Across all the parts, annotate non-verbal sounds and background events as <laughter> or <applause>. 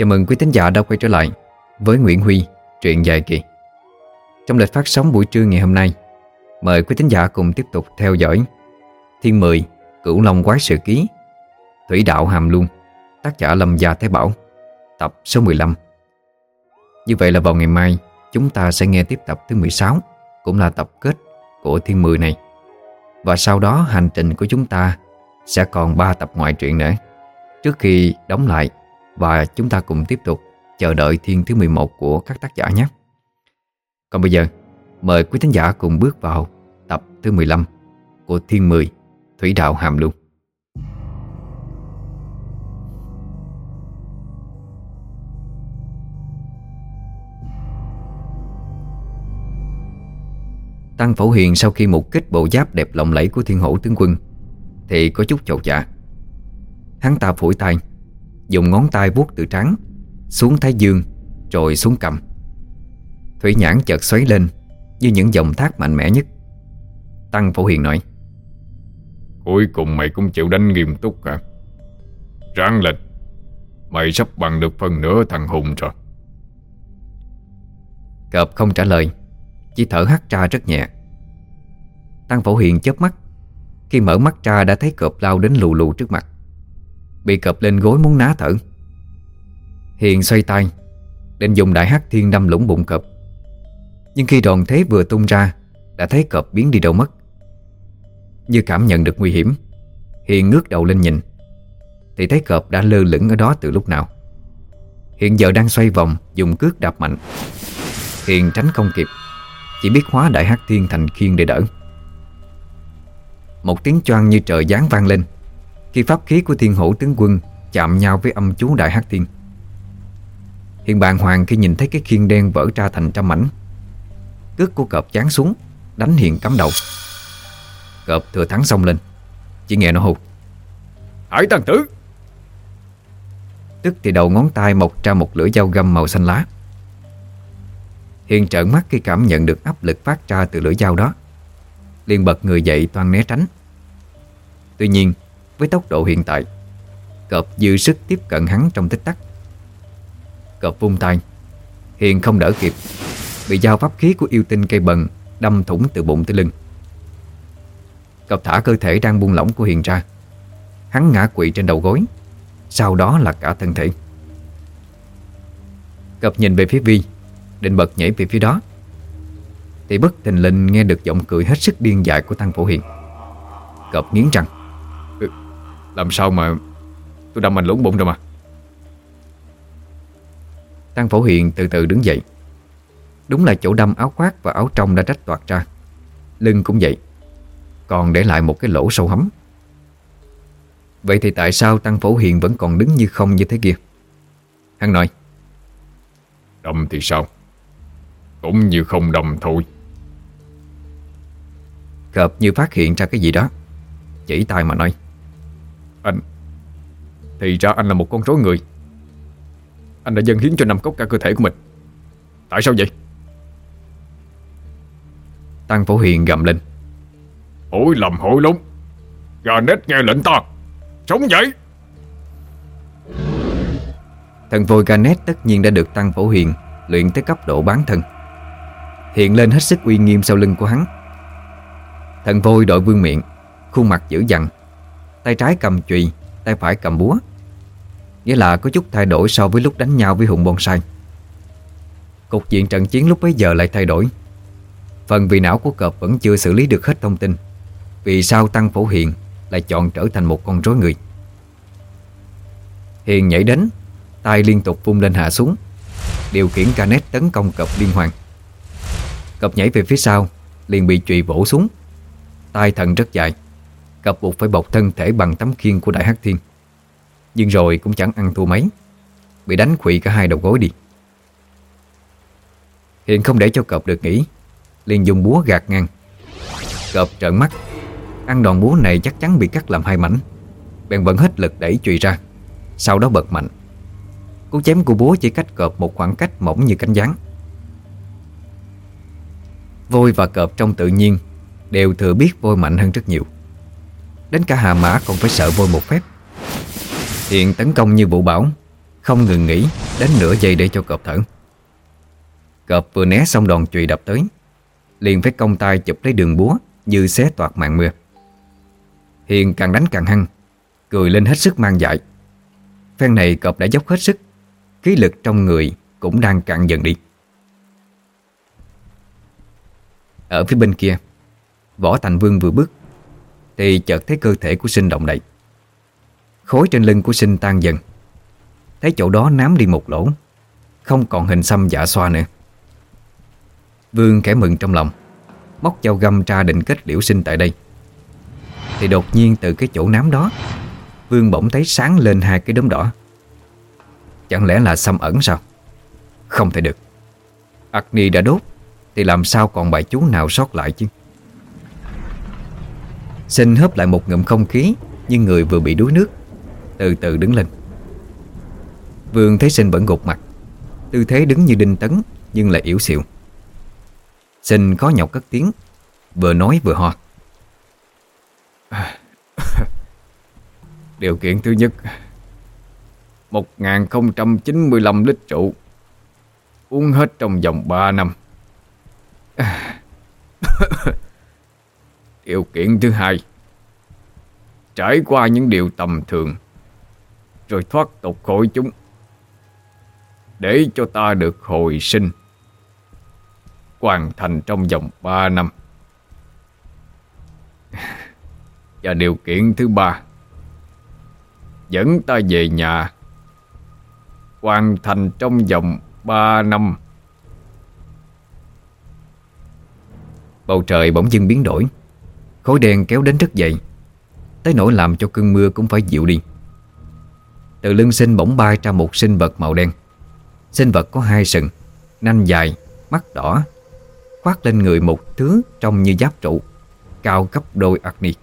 Chào mừng quý thính giả đã quay trở lại với Nguyễn Huy, truyện dài kỳ. Trong lịch phát sóng buổi trưa ngày hôm nay, mời quý thính giả cùng tiếp tục theo dõi Thiên Mười, Cửu Long Quái Sự Ký, Thủy Đạo Hàm Luân, tác giả Lâm Gia Thái Bảo, tập số 15. Như vậy là vào ngày mai, chúng ta sẽ nghe tiếp tập thứ 16, cũng là tập kết của Thiên Mười này. Và sau đó hành trình của chúng ta sẽ còn 3 tập ngoại truyện nữa. Trước khi đóng lại và chúng ta cùng tiếp tục chờ đợi thiên thứ 11 của các tác giả nhé. Còn bây giờ, mời quý thính giả cùng bước vào tập thứ 15 của Thiên 10 Thủy Đạo Hàm Luân. Tăng Phổ Hiền sau khi một kích bộ giáp đẹp lộng lẫy của thiên hổ tướng quân Thì có chút chột dạ Hắn ta phủi tay Dùng ngón tay vuốt từ trắng Xuống thái dương Rồi xuống cầm. Thủy nhãn chợt xoáy lên Như những dòng thác mạnh mẽ nhất. Tăng Phổ Hiền nói Cuối cùng mày cũng chịu đánh nghiêm túc hả Ráng lên Mày sắp bằng được phần nửa thằng Hùng rồi. Cọp không trả lời Chỉ thở hắt ra rất nhẹ. Tăng Phổ Hiền chớp mắt Khi mở mắt ra đã thấy cọp lao đến lù lù trước mặt Bị cập lên gối muốn ná thở. Hiền xoay tay, Định dùng đại hắc thiên đâm lũng bụng cập. Nhưng khi đòn thế vừa tung ra, Đã thấy cập biến đi đâu mất. Như cảm nhận được nguy hiểm, Hiền ngước đầu lên nhìn, Thì thấy cọp đã lơ lửng ở đó từ lúc nào. Hiện giờ đang xoay vòng, Dùng cước đạp mạnh. Hiền tránh không kịp, Chỉ biết hóa đại hắc thiên thành khiên để đỡ. Một tiếng choang như trời giáng vang lên. Khi pháp khí của thiên hổ tướng quân Chạm nhau với âm chú đại hắc thiên. Hiền bàng hoàng khi nhìn thấy cái khiên đen vỡ ra thành trăm mảnh. Cước của cọp chán xuống, Đánh Hiền cắm đầu. Cọp thừa thắng xông lên, Chỉ nghe nó hụt Hải tăng tử! Tức thì đầu ngón tay mọc ra một lưỡi dao găm màu xanh lá. Hiền trợn mắt khi cảm nhận được áp lực phát ra từ lưỡi dao đó. Liền bật người dậy toan né tránh. Tuy nhiên với tốc độ hiện tại. Cọp dư sức tiếp cận hắn trong tích tắc. Cọp vung tay. Hiền không đỡ kịp. Bị dao pháp khí của yêu tinh cây bần Đâm thủng từ bụng tới lưng. Cọp thả cơ thể đang buông lỏng của Hiền ra. Hắn ngã quỵ trên đầu gối. Sau đó là cả thân thể. Cọp nhìn về phía Vi, Định bật nhảy về phía đó. Thì bất thình lình nghe được giọng cười hết sức điên dại của Tăng Phổ Hiền. Cọp nghiến răng. Làm sao mà Tôi đâm anh lũng bụng rồi mà? Tăng Phổ Hiền từ từ đứng dậy. Đúng là chỗ đâm áo khoác và áo trong đã rách toạc ra. Lưng cũng vậy. Còn để lại một cái lỗ sâu hấm Vậy thì tại sao Tăng Phổ Hiền vẫn còn đứng như không như thế kia? Hắn nói. Đâm thì sao? Cũng như không đâm thôi. Cợp như phát hiện ra cái gì đó. Chỉ tay mà nói anh. Thì ra anh là một con rối người. Anh đã dâng hiến cho năm cốc cả cơ thể của mình. Tại sao vậy? Tăng Phổ Hiền gầm lên. Hối lầm hối lúng Gà nết nghe lệnh ta. Sống dậy Thần vôi Ganet tất nhiên đã được Tăng Phổ Hiền Luyện tới cấp độ bán thân. Hiện lên hết sức uy nghiêm sau lưng của hắn. Thần vôi đội vương miệng, Khuôn mặt dữ dằn. Tay trái cầm chùy, Tay phải cầm búa. Nghĩa là có chút thay đổi so với lúc đánh nhau với hùng bonsai. Cục diện trận chiến lúc bấy giờ lại thay đổi. Phần vì não của cọp vẫn chưa xử lý được hết thông tin. Vì sao Tăng Phổ Hiền Lại chọn trở thành một con rối người? Hiền nhảy đến, tay liên tục vung lên hạ xuống, Điều khiển Canet tấn công cọp liên hoàn. Cọp nhảy về phía sau, liền bị chùy bổ xuống. Tay thần rất dài Gặp buộc phải bọc thân thể bằng tấm khiên của Đại Hắc Thiên. Nhưng rồi cũng chẳng ăn thua mấy. Bị đánh quỵ cả hai đầu gối đi. Hiện không để cho cọp được nghỉ, liền dùng búa gạt ngang. Cọp trợn mắt. Ăn đòn búa này chắc chắn bị cắt làm hai mảnh. Bèn vẫn hết lực đẩy chùy ra. Sau đó bật mạnh. Cú chém của búa chỉ cách cọp một khoảng cách mỏng như cánh gián. Vôi và cọp trong tự nhiên Đều thừa biết vôi mạnh hơn rất nhiều. Đến cả hà mã còn phải sợ vôi một phép. Hiện tấn công như vụ bão Không ngừng nghỉ Đến nửa giây để cho cọp thở. Cọp vừa né xong đòn chùy đập tới, Liền phải công tay chụp lấy đường búa Như xé toạt mạng mưa. Hiền càng đánh càng hăng, Cười lên hết sức mang dại. Phen này cọp đã dốc hết sức, Khí lực trong người cũng đang cạn dần đi. Ở phía bên kia, Võ Thành Vương vừa bước thì chợt thấy cơ thể của sinh động đậy. Khối trên lưng của sinh tan dần. Thấy chỗ đó nám đi một lỗ. Không còn hình xăm dạ xoa nữa. Vương khẽ mừng trong lòng, Móc dao găm ra định kết liễu sinh tại đây. Thì đột nhiên từ cái chỗ nám đó, Vương bỗng thấy sáng lên hai cái đốm đỏ. Chẳng lẽ là xăm ẩn sao? Không thể được. Agni đã đốt, Thì làm sao còn bài chú nào sót lại chứ? Sinh hớp lại một ngụm không khí Như người vừa bị đuối nước. Từ từ đứng lên. Vương thấy sinh vẫn gục mặt. Tư thế đứng như đinh tấn, Nhưng lại yếu xịu Sinh khó nhọc cất tiếng, Vừa nói vừa ho. Điều kiện thứ nhất 1095 lít rượu, Uống hết trong vòng 3 năm. Điều kiện thứ hai, Trải qua những điều tầm thường, Rồi thoát tục khỏi chúng, Để cho ta được hồi sinh, Hoàn thành trong vòng 3 năm. Và điều kiện thứ ba, Dẫn ta về nhà, Hoàn thành trong vòng 3 năm. Bầu trời bỗng dưng biến đổi. Khối đen kéo đến rất dậy. Tới nỗi làm cho cơn mưa cũng phải dịu đi. Từ lưng sinh bỗng bay ra một sinh vật màu đen. Sinh vật có hai sừng Nanh dài, mắt đỏ Khoác lên người một thứ trông như giáp trụ Cao gấp đôi Agni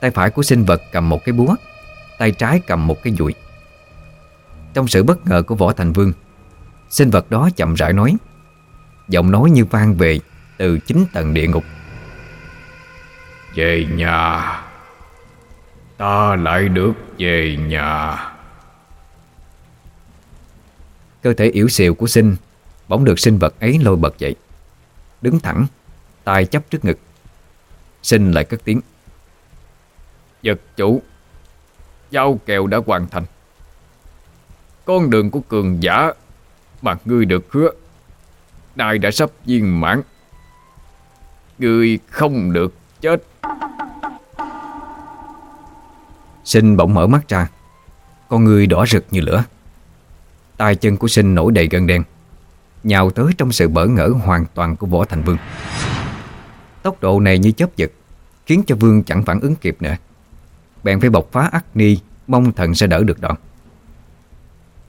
Tay phải của sinh vật cầm một cái búa Tay trái cầm một cái dùi Trong sự bất ngờ của Võ Thành Vương Sinh vật đó chậm rãi nói Giọng nói như vang về Từ chính tầng địa ngục. Về nhà. Ta lại được về nhà. Cơ thể yếu xìu của sinh Bỗng được sinh vật ấy lôi bật dậy. Đứng thẳng tay chấp trước ngực. Sinh lại cất tiếng. Vật chủ Giao kèo đã hoàn thành. Con đường của cường giả Mà ngươi được hứa Nay đã sắp viên mãn. Ngươi không được chết Sinh bỗng mở mắt ra. Con người đỏ rực như lửa. Tay chân của sinh nổi đầy gân đen. Nhào tới trong sự bỡ ngỡ hoàn toàn của Võ Thành Vương. Tốc độ này như chớp giật, Khiến cho Vương chẳng phản ứng kịp nữa. Bèn phải bộc phá ác ni Mong thần sẽ đỡ được đòn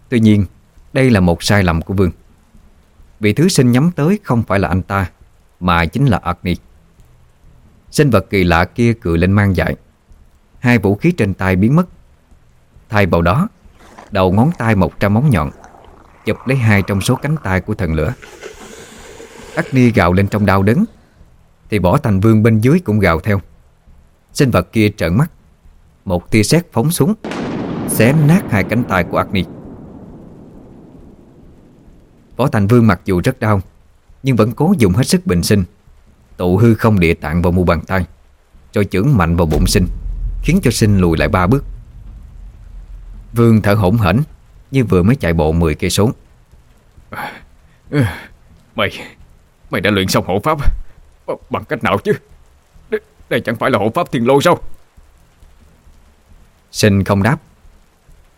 Tuy nhiên, Đây là một sai lầm của Vương. Vì thứ sinh nhắm tới không phải là anh ta, Mà chính là Agni Sinh vật kỳ lạ kia cười lên mang dại Hai vũ khí trên tay biến mất. Thay vào đó, Đầu ngón tay một trăm móng nhọn, Chụp lấy hai trong số cánh tay của thần lửa. Agni gào lên trong đau đớn, Thì bỏ thành vương bên dưới cũng gào theo. Sinh vật kia trợn mắt, Một tia sét phóng xuống, Xé nát hai cánh tay của Agni Võ Thành Vương mặc dù rất đau, Nhưng vẫn cố dùng hết sức bình sinh. Tụ hư không địa tạng vào mu bàn tay Rồi chưởng mạnh vào bụng sinh Khiến cho sinh lùi lại ba bước. Vương thở hổn hển Như vừa mới chạy bộ 10 cây số. Mày Mày đã luyện xong hộ pháp Bằng cách nào chứ? Đây chẳng phải là hộ pháp thiền lô sao? Sinh không đáp.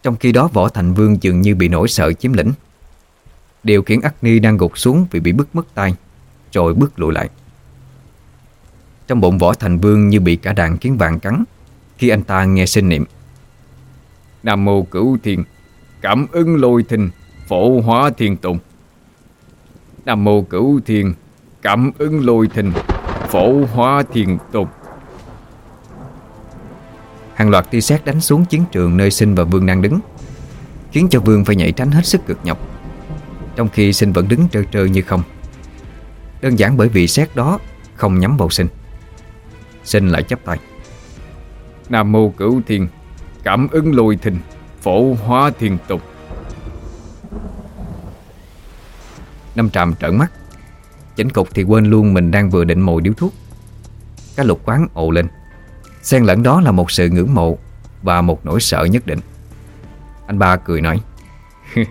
Trong khi đó Võ Thành Vương dường như bị nỗi sợ chiếm lĩnh. Điều khiến Agni đang gục xuống vì bị bứt mất tay Rồi bước lùi lại trong bụng Võ Thành Vương như bị cả đàn kiến vàng cắn, Khi anh ta nghe sinh niệm. Nam mô cửu thiên, Cảm ứng lôi thình, Phổ hóa thiên tùng. Nam mô cửu thiên, Cảm ứng lôi thình, Phổ hóa thiên tùng. Hàng loạt tia sét đánh xuống chiến trường nơi sinh và vương đang đứng, Khiến cho vương phải nhảy tránh hết sức cực nhọc. Trong khi sinh vẫn đứng trơ trơ như không. Đơn giản bởi vì sét đó Không nhắm vào sinh. Sinh lại chấp tay. Nam mô cửu thiên. Cảm ứng lôi thình, Phổ hóa thiên tục. Năm trạm trợn mắt. Chỉnh cục thì quên luôn mình đang vừa định mồi điếu thuốc. Cá lục quán ồ lên. Xen lẫn đó là một sự ngưỡng mộ Và một nỗi sợ nhất định. Anh ba cười nói, <laughs>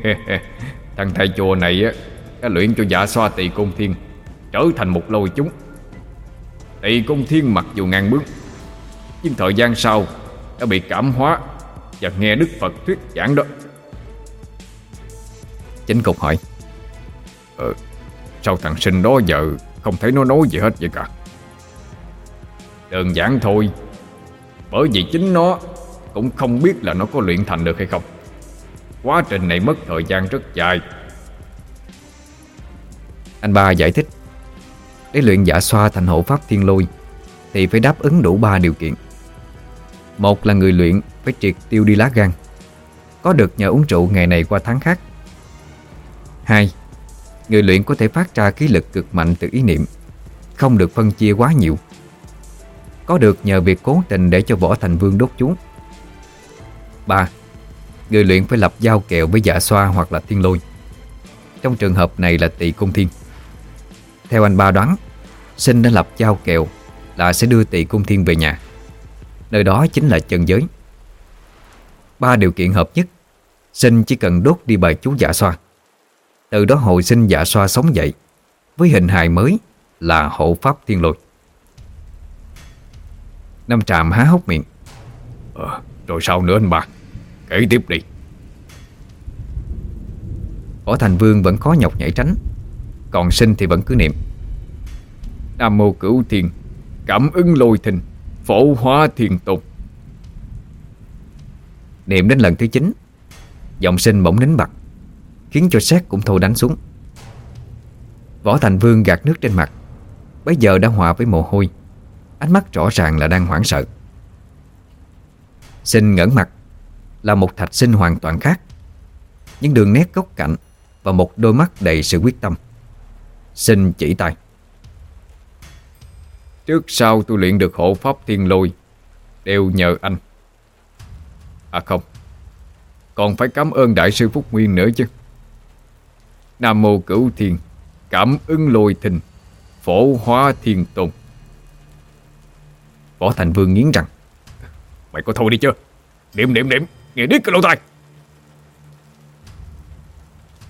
Thằng thầy chùa này á, Đã luyện cho giả xoa tỳ cung thiên, Trở thành một lôi chúng thì công thiên mặc dù ngang bước, Nhưng thời gian sau Đã bị cảm hóa Và nghe Đức Phật thuyết giảng đó. Chánh cục hỏi Ờ Sao thằng sinh đó giờ Không thấy nó nói gì hết vậy cả? Đơn giản thôi, Bởi vì chính nó Cũng không biết là nó có luyện thành được hay không. Quá trình này mất thời gian rất dài. Anh ba giải thích để luyện giả xoa thành hộ pháp thiên lôi, Thì phải đáp ứng đủ ba điều kiện. Một là người luyện Phải triệt tiêu đi lá gan, Có được nhờ uống rượu ngày này qua tháng khác. Hai, Người luyện có thể phát ra khí lực cực mạnh từ ý niệm, Không được phân chia quá nhiều. Có được nhờ việc cố tình để cho võ thành vương đốt chú. Ba, Người luyện phải lập giao kèo với dạ xoa hoặc là thiên lôi. Trong trường hợp này là tỳ cung thiên. Theo anh ba đoán Sinh đã lập giao kèo Là sẽ đưa tỳ cung thiên về nhà. Nơi đó chính là chân giới. Ba điều kiện hợp nhất. Sinh chỉ cần đốt đi bài chú dạ xoa. Từ đó hồi sinh dạ xoa sống dậy. Với hình hài mới Là hộ pháp thiên lôi. Năm tràm há hốc miệng. Ờ, Rồi sao nữa anh ba? Kể tiếp đi. Võ Thành Vương vẫn có nhọc nhảy tránh. Còn sinh thì vẫn cứ niệm Nam mô cửu thiền Cảm ứng lôi thình, Phổ hóa thiền tục. Niệm đến lần thứ 9 Giọng sinh bỗng nín bặt, Khiến cho xét cũng thôi đánh xuống. Võ Thành Vương gạt nước trên mặt. Bây giờ đã hòa với mồ hôi, Ánh mắt rõ ràng là đang hoảng sợ. Sinh ngẩn mặt, Là một thạch sinh hoàn toàn khác. Những đường nét góc cạnh Và một đôi mắt đầy sự quyết tâm. Sinh chỉ tay. Trước sau tôi luyện được hộ pháp thiên lôi. Đều nhờ anh. À không, Còn phải cảm ơn Đại sư Phúc Nguyên nữa chứ. Nam Mô Cửu Thiên, Cảm ứng lôi thình, Phổ hóa thiên tùng Võ Thành Vương nghiến rằng Mày có thôi đi chưa? Niệm niệm niệm Nghe điếc cái lỗ tai.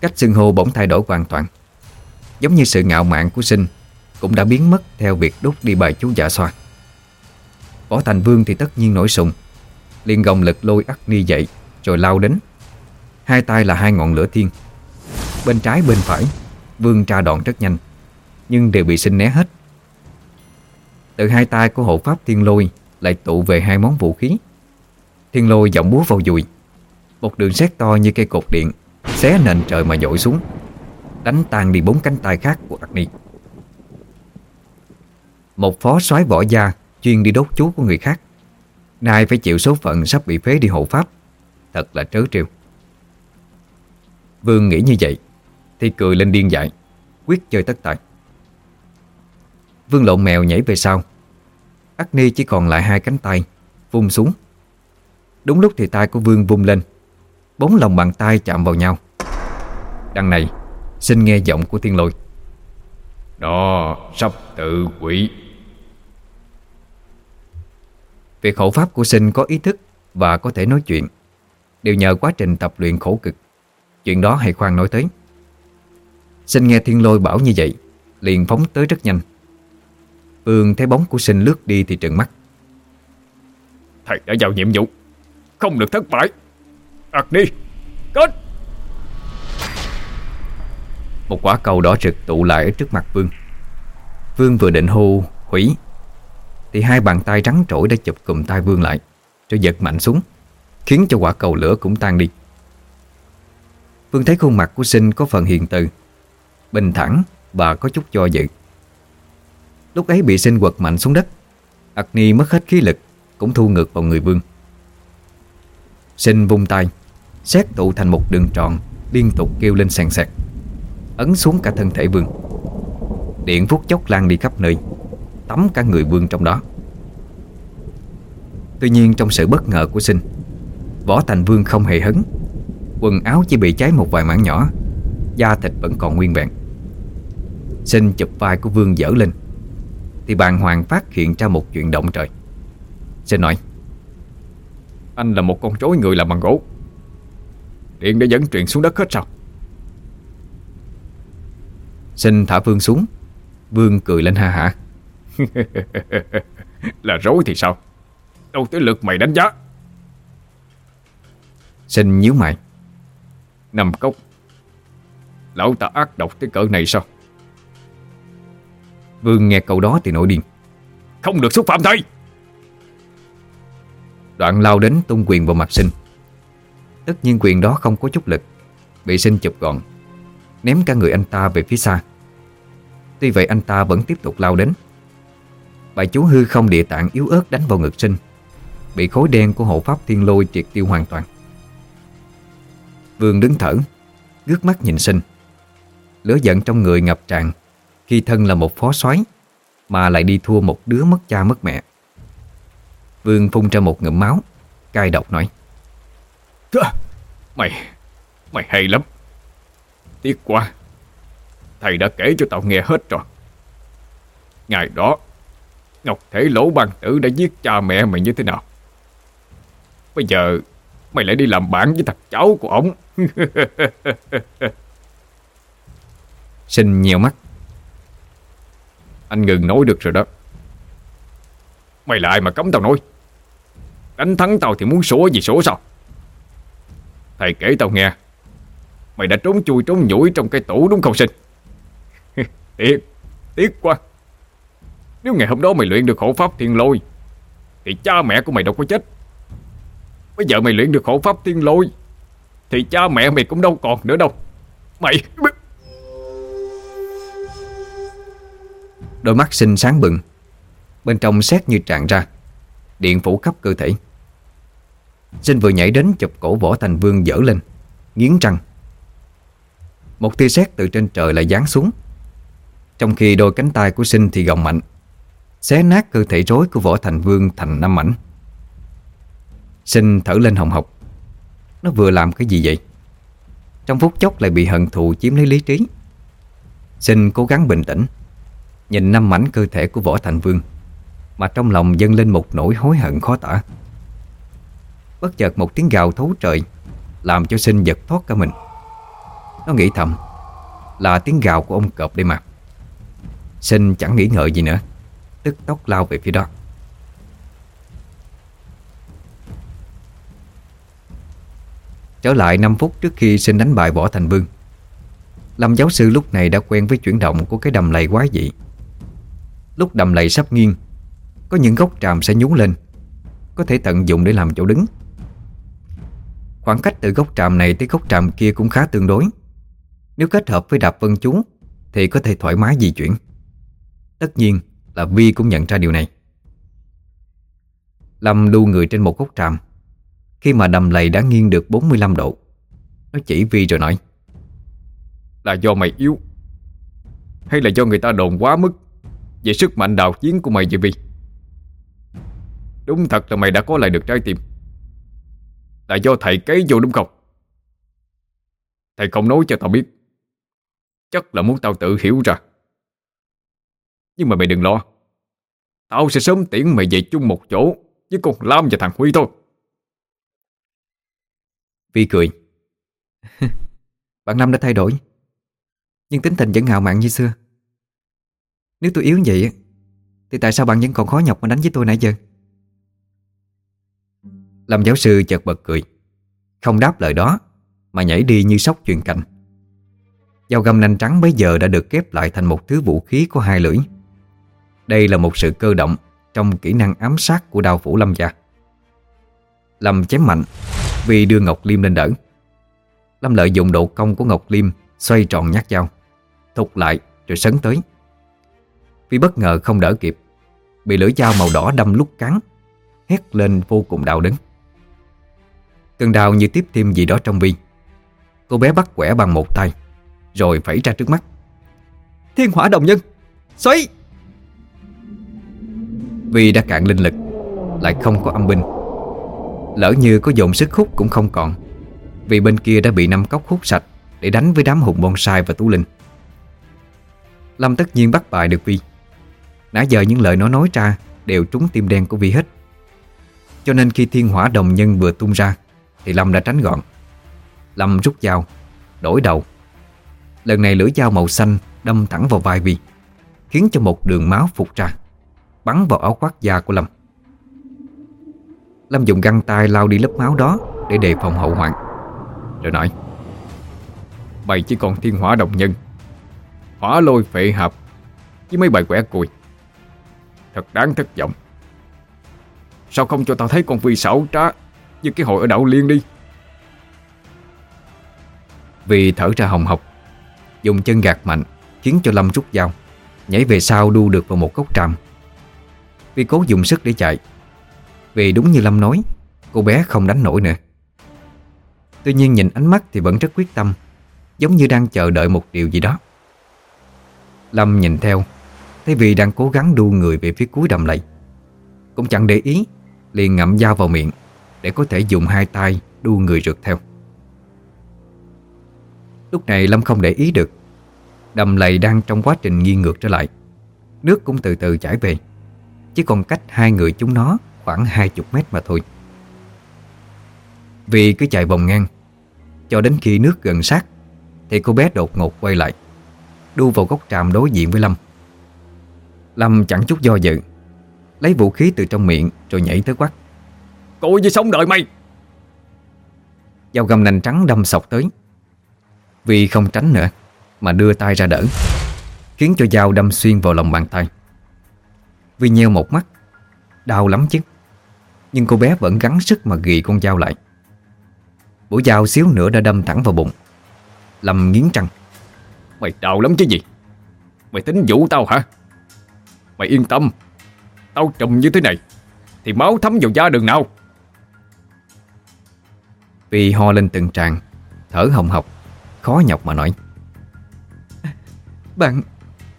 Cách xưng hô bỗng thay đổi hoàn toàn. Giống như sự ngạo mạn của sinh cũng đã biến mất theo việc đốt đi bài chú giả xoa. Võ Thành Vương thì tất nhiên nổi sùng. Liền gồng lực lôi ắt ni dậy, Rồi lao đến. Hai tay là hai ngọn lửa thiên. Bên trái bên phải, Vương tra đòn rất nhanh, Nhưng đều bị sinh né hết. Từ hai tay của hộ pháp thiên lôi Lại tụ về hai món vũ khí. Thiên lôi giọng búa vào dùi. Một đường sét to như cây cột điện, Xé nền trời mà dội xuống. Đánh tan đi bốn cánh tay khác của Agni một phó soái võ gia Chuyên đi đốt chú của người khác. Nay phải chịu số phận sắp bị phế đi hộ pháp. Thật là trớ trêu. Vương nghĩ như vậy, Thì cười lên điên dại, Quyết chơi tất tài. Vương lộn mèo nhảy về sau. Agni chỉ còn lại hai cánh tay, Vung xuống. Đúng lúc thì tay của Vương vung lên Bốn lòng bàn tay chạm vào nhau. Đằng này, Xin nghe giọng của thiên lôi. Đó, sắp tự quỷ. Việc hộ pháp của sinh có ý thức Và có thể nói chuyện Đều nhờ quá trình tập luyện khổ cực. Chuyện đó hãy khoan nói tới. Sinh nghe thiên lôi bảo như vậy Liền phóng tới rất nhanh. Vương thấy bóng của sinh lướt đi thì trừng mắt. Thầy đã giao nhiệm vụ Không được thất bại. Ảt đi Kết. Một quả cầu đỏ rực tụ lại ở trước mặt Vương. Vương vừa định hô hủy thì hai bàn tay trắng trỗi đã chụp cùm tay Vương lại, Rồi giật mạnh xuống, Khiến cho quả cầu lửa cũng tan đi. Vương thấy khuôn mặt của sinh có phần hiền từ, Bình thản và có chút do dự. Lúc ấy bị sinh quật mạnh xuống đất Agni mất hết khí lực, Cũng thu ngược vào người Vương. Sinh vung tay, Xét tụ thành một đường tròn, Liên tục kêu lên sàn sạc, Ấn xuống cả thân thể Vương. Điện phút chốc lan đi khắp nơi. Tắm cả người Vương trong đó. Tuy nhiên trong sự bất ngờ của sinh Võ Thành Vương không hề hứng. Quần áo chỉ bị cháy một vài mảng nhỏ Da thịt vẫn còn nguyên vẹn. Xin chụp vai của Vương dở lên Thì bàn hoàng phát hiện ra một chuyện động trời. Xin nói Anh là một con rối người làm bằng gỗ. Điện đã dẫn truyền xuống đất hết sao? Xin thả Vương xuống. Vương cười lên ha hả <laughs> Là rối thì sao? Đâu tới lượt mày đánh giá. Sinh nhíu mày. Nằm cốc. Lão ta ác độc tới cỡ này sao? Vương nghe câu đó thì nổi điên. Không được xúc phạm thầy. Đoạn lao đến tung quyền vào mặt sinh. Tất nhiên quyền đó không có chút lực. Bị sinh chụp gọn. Ném cả người anh ta về phía xa. Tuy vậy anh ta vẫn tiếp tục lao đến. Bài chú hư không địa tạng yếu ớt đánh vào ngực sinh. Bị khối đen của hộ pháp thiên lôi triệt tiêu hoàn toàn. Vương đứng thở, Ngước mắt nhìn sinh. Lửa giận trong người ngập tràn, Khi thân là một phó soái, Mà lại đi thua một đứa mất cha mất mẹ. Vương phun ra một ngụm máu, cay độc nói. Mày Mày hay lắm. Tiếc quá, Thầy đã kể cho tao nghe hết rồi. Ngày đó Ngọc Thể Lỗ Bàn Tử đã giết cha mẹ mày như thế nào? Bây giờ Mày lại đi làm bạn với thằng cháu của ổng. <laughs> Sinh nhiều mắt. Anh ngừng nói được rồi đó. Mày lại mà cấm tao nói? Đánh thắng tao thì muốn số gì số sao? Thầy kể tao nghe. Mày đã trốn chui trốn nhủi trong cái tủ đúng không sinh? <laughs> Tiếc Tiếc quá. Nếu ngày hôm đó mày luyện được hộ pháp thiên lôi, Thì cha mẹ của mày đâu có chết. Bây giờ mày luyện được hộ pháp thiên lôi, Thì cha mẹ mày cũng đâu còn nữa đâu. Mày Đôi mắt xinh sáng bừng, Bên trong xét như tràn ra, Điện phủ khắp cơ thể. Sinh vừa nhảy đến chụp cổ võ thành vương dở lên, Nghiến răng. Một tia sét từ trên trời lại giáng xuống. Trong khi đôi cánh tay của sinh thì gồng mạnh Xé nát cơ thể rối của võ thành vương thành năm mảnh Sinh thở lên hồng hộc Nó vừa làm cái gì vậy? Trong phút chốc lại bị hận thù chiếm lấy lý trí. Sinh cố gắng bình tĩnh, Nhìn năm mảnh cơ thể của võ thành vương, Mà trong lòng dâng lên một nỗi hối hận khó tả. Bất chợt một tiếng gào thấu trời Làm cho sinh giật thoát cả mình. Nó nghĩ thầm, Là tiếng gào của ông cọp đây mà. Sinh chẳng nghĩ ngợi gì nữa. Tức tốc lao về phía đó. Trở lại 5 phút trước khi xin đánh bại võ thành vương. Lâm giáo sư lúc này đã quen với chuyển động của cái đầm lầy quái dị. Lúc đầm lầy sắp nghiêng, Có những gốc tràm sẽ nhú lên, Có thể tận dụng để làm chỗ đứng. Khoảng cách từ gốc tràm này tới gốc tràm kia cũng khá tương đối. Nếu kết hợp với đạp vân chú, Thì có thể thoải mái di chuyển. Tất nhiên là Vi cũng nhận ra điều này. Lâm đu người trên một gốc tràm. Khi mà đầm lầy đã nghiêng được 45 độ, Nó chỉ Vi rồi nói, Là do mày yếu, Hay là do người ta đồn quá mức Về sức mạnh đào chiến của mày vậy Vi? Đúng thật là mày đã có lại được trái tim. Là do thầy cấy vô đúng không? Thầy không nói cho tao biết. Chắc là muốn tao tự hiểu ra. Nhưng mà mày đừng lo. Tao sẽ sớm tiễn mày về chung một chỗ Với con Lam và thằng Huy thôi. Vi cười. <laughs> Bạn Lâm đã thay đổi Nhưng tính tình vẫn ngạo mạn như xưa. Nếu tôi yếu vậy Thì tại sao bạn vẫn còn khó nhọc mà đánh với tôi nãy giờ? Lâm giáo sư chợt bật cười. Không đáp lời đó Mà nhảy đi như sóc truyền cạnh Dao găm nanh trắng bấy giờ đã được kép lại thành một thứ vũ khí có hai lưỡi đây là một sự cơ động Trong kỹ năng ám sát của đao phủ Lâm gia. Lâm chém mạnh Vì đưa Ngọc Liêm lên đỡ. Lâm lợi dụng độ công của Ngọc Liêm Xoay tròn nhát dao Thục lại rồi sấn tới. Vì bất ngờ không đỡ kịp, Bị lưỡi dao màu đỏ đâm lúc cắn Hét lên vô cùng đau đớn. Cơn đau như tiếp thêm gì đó trong Vi. Cô bé bắt quẻ bằng một tay, Rồi phẩy ra trước mắt. Thiên hỏa đồng nhân Xoay vì đã cạn linh lực, Lại không có âm binh. Lỡ như có dồn sức hút cũng không còn, Vì bên kia đã bị năm cốc hút sạch Để đánh với đám hùng bonsai và tú linh. Lâm tất nhiên bắt bài được Vi Nãy giờ những lời nó nói ra Đều trúng tim đen của Vi hết. Cho nên khi thiên hỏa đồng nhân vừa tung ra, Thì Lâm đã tránh gọn. Lâm rút dao, Đổi đầu. Lần này lưỡi dao màu xanh đâm thẳng vào vai Vi, Khiến cho một đường máu phục ra. Bắn vào áo khoác da của Lâm. Lâm dùng găng tay lau đi lớp máu đó Để đề phòng hậu hoạn. Rồi nói, Mày chỉ còn thiên hỏa đồng nhân, Hỏa lôi phệ hợp Với mấy bài quẻ cùi. Thật đáng thất vọng. Sao không cho tao thấy con vi xảo trá Như cái hội ở đảo Liên đi? Vì thở ra hồng hộc, Dùng chân gạt mạnh, Khiến cho Lâm rút dao, Nhảy về sau đu được vào một gốc tràm. Vì cố dùng sức để chạy. Vì đúng như Lâm nói, Cô bé không đánh nổi nữa. Tuy nhiên nhìn ánh mắt thì vẫn rất quyết tâm, Giống như đang chờ đợi một điều gì đó. Lâm nhìn theo, Thấy vì đang cố gắng đu người về phía cuối đầm lầy. Cũng chẳng để ý, Liền ngậm dao vào miệng Để có thể dùng hai tay đu người rượt theo. Lúc này Lâm không để ý được, Đầm lầy đang trong quá trình nghiêng ngược trở lại. Nước cũng từ từ chảy về. Chỉ còn cách hai người chúng nó Khoảng hai chục mét mà thôi. Vì cứ chạy vòng ngang Cho đến khi nước gần sát Thì cô bé đột ngột quay lại Đu vào góc tràm đối diện với Lâm. Lâm chẳng chút do dự Lấy vũ khí từ trong miệng Rồi nhảy tới quát. Cô gì sống đợi mày! Dao găm nành trắng đâm sọc tới. Vì không tránh nữa Mà đưa tay ra đỡ Khiến cho dao đâm xuyên vào lòng bàn tay Vì nheo một mắt Đau lắm chứ. Nhưng cô bé vẫn gắng sức mà ghi con dao lại. Mũi dao xíu nữa đã đâm thẳng vào bụng. Lâm nghiến răng. Mày đau lắm chứ gì? Mày tính vũ tao hả? Mày yên tâm. Tao trùm như thế này Thì máu thấm vào da đường nào? Vì ho lên từng tràng Thở hồng hộc Khó nhọc mà nói. Bạn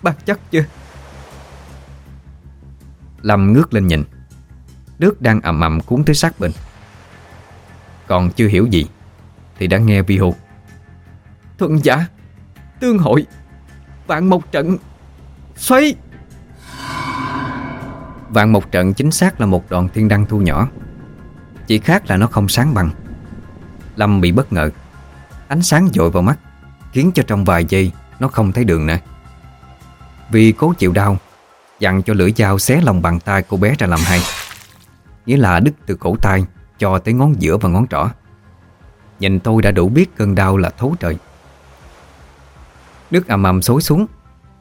Bạn chắc chưa Lâm ngước lên nhìn. Nước đang ầm ầm cuốn tới sát bên. Còn chưa hiểu gì, Thì đã nghe Vi hô. Thuận giả, Tương hội, Vạn một trận Xoay Vạn một trận chính xác là một đoạn thiên đăng thu nhỏ. Chỉ khác là nó không sáng bằng. Lâm bị bất ngờ. Ánh sáng dội vào mắt, Khiến cho trong vài giây nó không thấy đường nữa Vì cố chịu đau. Dặn cho lưỡi dao xé lòng bàn tay cô bé ra làm hai. Nghĩa là đứt từ cổ tay, Cho tới ngón giữa và ngón trỏ. Nhìn tôi đã đủ biết cơn đau là thấu trời. Nước ầm ầm xối xuống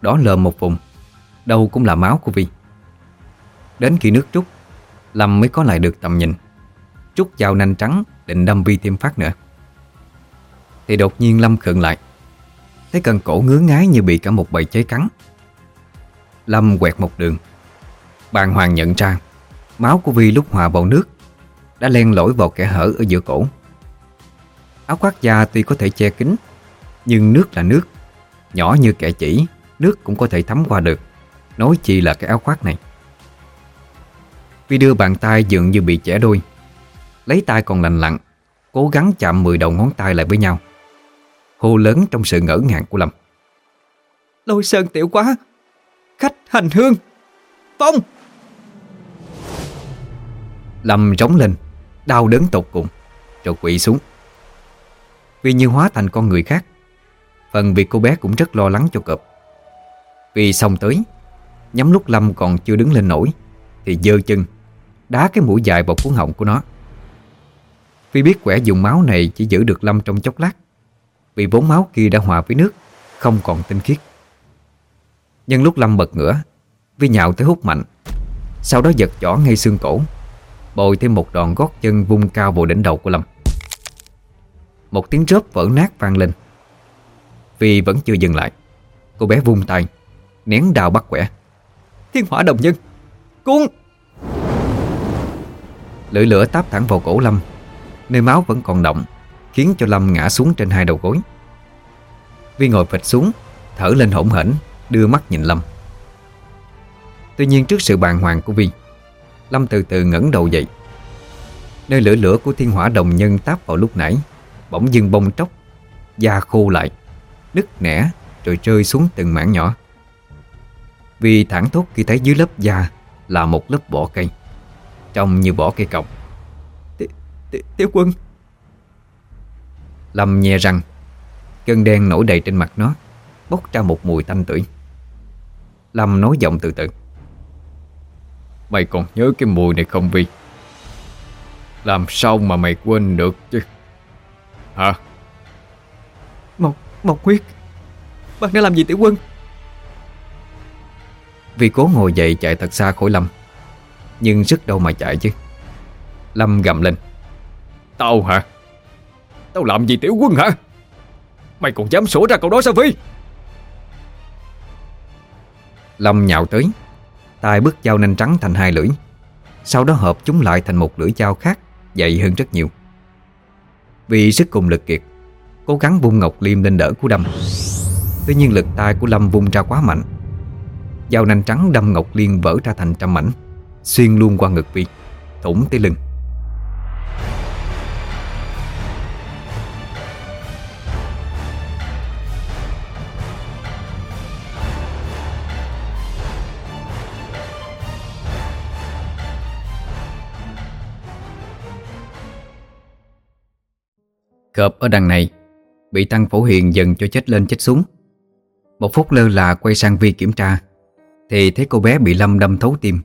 đó lờ một vùng. Đâu cũng là máu của Vi. Đến khi nước trút, Lâm mới có lại được tầm nhìn. Trút dao nanh trắng định đâm Vi thêm phát nữa. Thì đột nhiên Lâm khựng lại. Thấy cần cổ ngứa ngái như bị cả một bầy cháy cắn. Lâm quẹt một đường. Bàn hoàng nhận ra, Máu của Vi lúc hòa vào nước Đã len lỏi vào kẻ hở ở giữa cổ. Áo khoác da tuy có thể che kín, Nhưng nước là nước. Nhỏ như kẻ chỉ, Nước cũng có thể thấm qua được. Nói chi là cái áo khoác này. Vi đưa bàn tay dường như bị chẻ đôi. Lấy tay còn lành lặn, Cố gắng chạm 10 đầu ngón tay lại với nhau. Hô lớn trong sự ngỡ ngàng của Lâm. Lôi sơn tiểu quá Khách hành hương. Phong Lâm rống lên, Đau đớn tột cùng, Rồi quỵ xuống. Vì như hóa thành con người khác, Phần vì cô bé cũng rất lo lắng cho cọp. Vì xong tới, Nhắm lúc Lâm còn chưa đứng lên nổi, Thì dơ chân, Đá cái mũi dài vào cuốn họng của nó. Vì biết quẻ dùng máu này Chỉ giữ được Lâm trong chốc lát, Vì vốn máu kia đã hòa với nước, Không còn tinh khiết. Nhưng lúc Lâm bật ngửa, Vi nhạo tới hút mạnh. Sau đó giật chỏ ngay xương cổ, Bồi thêm một đòn gót chân vung cao vào đỉnh đầu của Lâm. Một tiếng rớp vỡ nát vang lên. Vi vẫn chưa dừng lại. Cô bé vung tay, Nén đào bắt quẻ. Thiên hỏa đồng nhân, Cuốn! Lưỡi lửa táp thẳng vào cổ Lâm, Nơi máu vẫn còn động Khiến cho Lâm ngã xuống trên hai đầu gối. Vi ngồi phịch xuống, Thở lên hỗn hển. Đưa mắt nhìn Lâm. Tuy nhiên trước sự bàng hoàng của Vi, Lâm từ từ ngẩng đầu dậy. Nơi lửa lửa của thiên hỏa đồng nhân táp vào lúc nãy, Bỗng dưng bông tróc, Da khô lại, Nứt nẻ rồi rơi xuống từng mảng nhỏ. Vì thẳng thốt khi thấy dưới lớp da Là một lớp vỏ cây, Trông như vỏ cây cọc. Tiểu quân. Lâm nhè răng, Cơn đen nổi đầy trên mặt nó, Bốc ra một mùi tanh tưởi. Lâm nói giọng từ từ. Mày còn nhớ cái mùi này không Vi? Làm sao mà mày quên được chứ? Hả? Mộc, Mộc huyết Bác đã làm gì tiểu quân? Vì cố ngồi dậy chạy thật xa khỏi Lâm Nhưng sức đâu mà chạy chứ. Lâm gầm lên. Tao hả? Tao làm gì tiểu quân hả? Mày còn dám sổ ra câu đó sao Phi Lâm nhạo tới. Tay bước dao nanh trắng thành hai lưỡi. Sau đó hợp chúng lại thành một lưỡi dao khác, Dày hơn rất nhiều. Vì sức cùng lực kiệt, Cố gắng vung ngọc liêm lên đỡ của đâm. Tuy nhiên lực tay của Lâm vung ra quá mạnh. Dao nanh trắng đâm ngọc liên vỡ ra thành trăm mảnh, Xuyên luôn qua ngực Vi Thủng tới lưng. Cọp ở đằng này. Bị Tăng Phổ Hiền dần cho chết lên chết xuống. Một phút lơ là quay sang Vi kiểm tra, Thì thấy cô bé bị Lâm đâm thấu tim.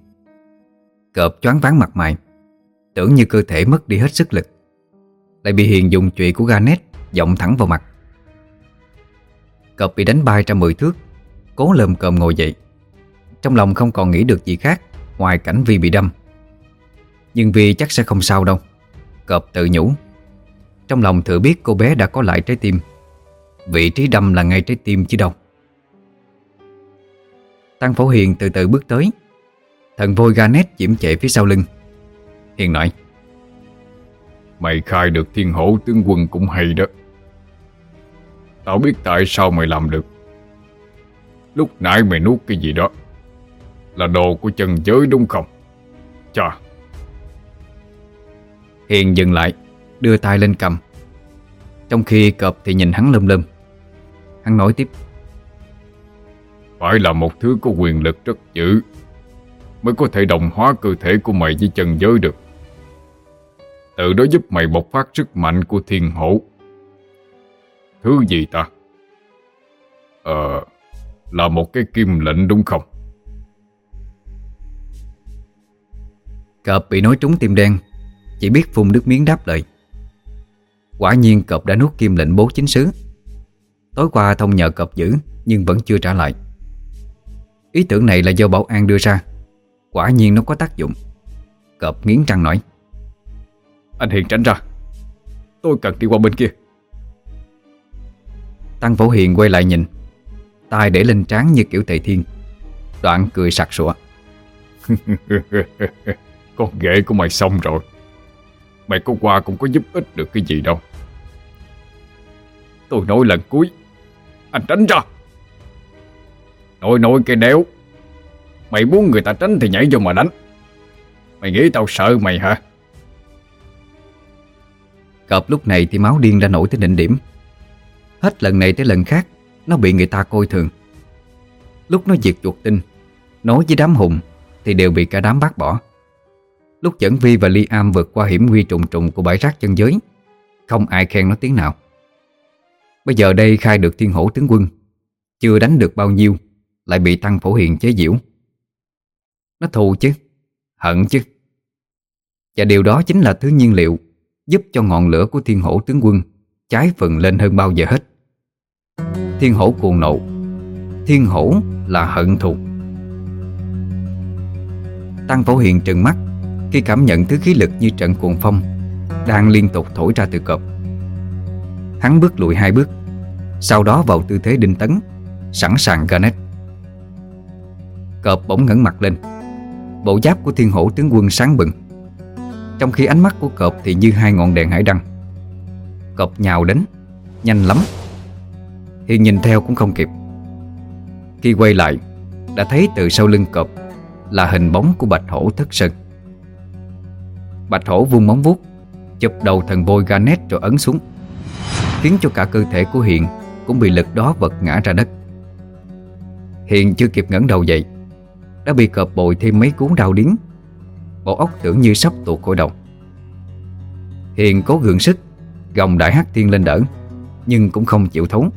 Cọp choáng váng mặt mày, Tưởng như cơ thể mất đi hết sức lực. Lại bị Hiền dùng chùy của Garnet Giọng thẳng vào mặt. Cọp bị đánh bay ra mười thước, Cố lơm cơm ngồi dậy. Trong lòng không còn nghĩ được gì khác, Ngoài cảnh Vi bị đâm. Nhưng Vi chắc sẽ không sao đâu. Cọp tự nhủ trong lòng thừa biết cô bé đã có lại trái tim. Vị trí đâm là ngay trái tim chứ đâu. Tăng Phổ Hiền từ từ bước tới. Thần vôi Ganet chiếm chạy phía sau lưng. Hiền nói Mày khai được thiên hổ tướng quân cũng hay đó. Tao biết tại sao mày làm được. Lúc nãy mày nuốt cái gì đó Là đồ của chân giới đúng không? Chà. Hiền dừng lại Đưa tay lên cầm. Trong khi cọp thì nhìn hắn lâm lâm Hắn nói tiếp. Phải là một thứ có quyền lực rất dữ Mới có thể đồng hóa cơ thể của mày với chân giới được. Từ đó giúp mày bộc phát sức mạnh của thiên hổ. Thứ gì ta? Ờ, là một cái kim lệnh đúng không? Cọp bị nói trúng tim đen Chỉ biết phun nước miếng đáp lời Quả nhiên cọp đã nuốt kim lệnh bố chính sứ Tối qua thông nhờ cọp giữ Nhưng vẫn chưa trả lại. Ý tưởng này là do bảo an đưa ra. Quả nhiên nó có tác dụng. Cọp nghiến răng nói. Anh Hiền tránh ra. Tôi cần đi qua bên kia. Tăng Phổ Hiền quay lại nhìn. Tay để lên trán như kiểu tề thiên. Đoạn cười sặc sụa. <laughs> Con ghệ của mày xong rồi. Mày có qua cũng có giúp ích được cái gì đâu Tôi nói lần cuối. Anh tránh ra. Nội nội cái đéo. Mày muốn người ta tránh thì nhảy vô mà đánh. Mày nghĩ tao sợ mày hả? Cọp lúc này thì máu điên đã nổi tới đỉnh điểm. Hết lần này tới lần khác, Nó bị người ta coi thường. Lúc nó diệt chuột tinh, Nói với đám hùng Thì đều bị cả đám bác bỏ. Lúc dẫn Vi và Liam vượt qua hiểm nguy trùng trùng của bãi rác chân giới, Không ai khen nó tiếng nào. Bây giờ đây khai được thiên hổ tướng quân. Chưa đánh được bao nhiêu, Lại bị Tăng Phổ Hiền chế diễu Nó thù chứ, Hận chứ. Và điều đó chính là thứ nhiên liệu Giúp cho ngọn lửa của thiên hổ tướng quân Cháy phần lên hơn bao giờ hết. Thiên hổ cuồng nộ Thiên hổ là hận thù. Tăng Phổ Hiền trừng mắt Khi cảm nhận thứ khí lực như trận cuồng phong Đang liên tục thổi ra từ cọp. Hắn bước lùi hai bước. Sau đó vào tư thế đinh tấn, Sẵn sàng Garnet Cọp bỗng ngẩng mặt lên. Bộ giáp của thiên hổ tướng quân sáng bừng. Trong khi ánh mắt của cọp thì như hai ngọn đèn hải đăng. Cọp nhào đến, Nhanh lắm. Hiền nhìn theo cũng không kịp. Khi quay lại, Đã thấy từ sau lưng cọp Là hình bóng của bạch hổ thất sơn. Bạch hổ vung móng vuốt, Chụp đầu thần voi Garnet rồi ấn xuống. Khiến cho cả cơ thể của Hiền Cũng bị lực đó vật ngã ra đất. Hiền chưa kịp ngẩng đầu dậy, Đã bị cọp bội thêm mấy cuốn đau điếng. Bộ óc tưởng như sắp tuột khỏi đầu. Hiền cố gượng sức, Gồng đại hắc thiên lên đỡ, Nhưng cũng không chịu thấu.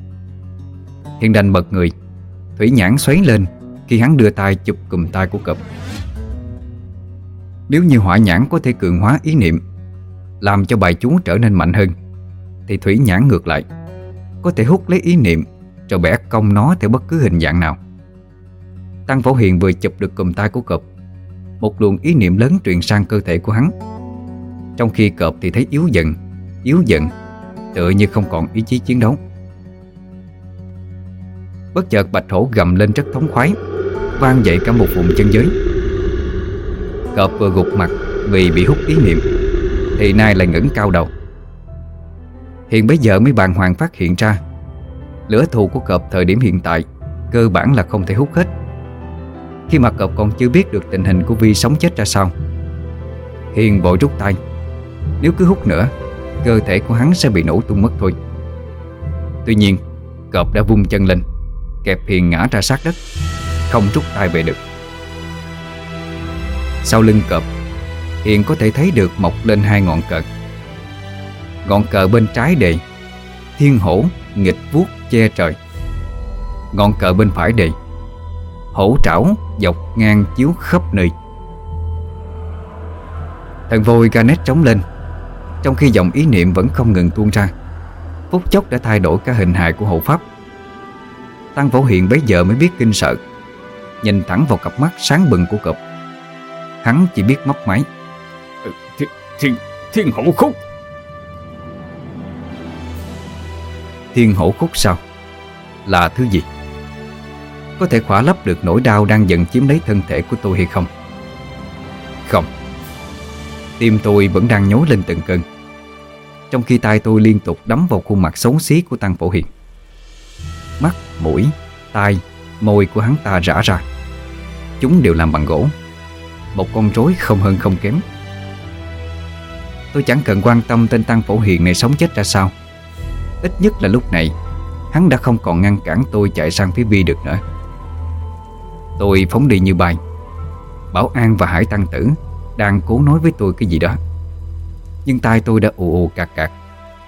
Hiền đành bật người, Thủy nhãn xoáy lên Khi hắn đưa tay chụp cùm tay của cọp. Nếu như hỏa nhãn có thể cường hóa ý niệm, Làm cho bài chú trở nên mạnh hơn thì thủy nhãn ngược lại. Có thể hút lấy ý niệm Rồi bẻ cong nó theo bất cứ hình dạng nào. Tăng Phổ Hiền vừa chụp được cùm tay của cọp. Một luồng ý niệm lớn truyền sang cơ thể của hắn. Trong khi cọp thì thấy yếu dần Yếu dần, Tựa như không còn ý chí chiến đấu. Bất chợt bạch hổ gầm lên rất thống khoái, Vang dậy cả một vùng chân giới. Cọp vừa gục mặt Vì bị hút ý niệm, Thì nay lại ngẩng cao đầu. Hiện bây giờ mới bàn hoàng phát hiện ra. Lửa thù của cọp thời điểm hiện tại Cơ bản là không thể hút hết. Khi mà cọp còn chưa biết được tình hình của Vi sống chết ra sao, Hiền vội rút tay. Nếu cứ hút nữa, Cơ thể của hắn sẽ bị nổ tung mất thôi. Tuy nhiên, Cọp đã vung chân lên, Kẹp Hiền ngã ra sát đất, Không rút tay về được. Sau lưng cọp, Hiền có thể thấy được mọc lên hai ngọn cờ. Ngọn cờ bên trái đề Thiên hổ nghịch vuốt che trời. Ngọn cờ bên phải đề Hổ trảo dọc ngang chiếu khắp nơi. Thần vôi Garnet trống lên Trong khi dòng ý niệm vẫn không ngừng tuôn ra Phút chốc đã thay đổi cả hình hài của hộ pháp. Tăng Phổ Hiện bấy giờ mới biết kinh sợ Nhìn thẳng vào cặp mắt sáng bừng của cọp Hắn chỉ biết móc máy. Ờ, thiên, thiên, thiên hổ khúc. Thiên hổ khúc sao Là thứ gì? Có thể khỏa lấp được nỗi đau Đang dần chiếm lấy thân thể của tôi hay không? Không. Tim tôi vẫn đang nhối lên từng cơn. Trong khi tay tôi liên tục đấm vào khuôn mặt xấu xí của Tăng Phổ Hiền. Mắt, mũi, tai, môi của hắn ta rã ra. Chúng đều làm bằng gỗ. Một con rối không hơn không kém. Tôi chẳng cần quan tâm tên Tăng Phổ Hiền này sống chết ra sao. Ít nhất là lúc này, Hắn đã không còn ngăn cản tôi chạy sang phía Vi được nữa. Tôi phóng đi như bay. Bảo An và Hải Tăng Tử Đang cố nói với tôi cái gì đó. Nhưng tai tôi đã ù ù cạc cạc,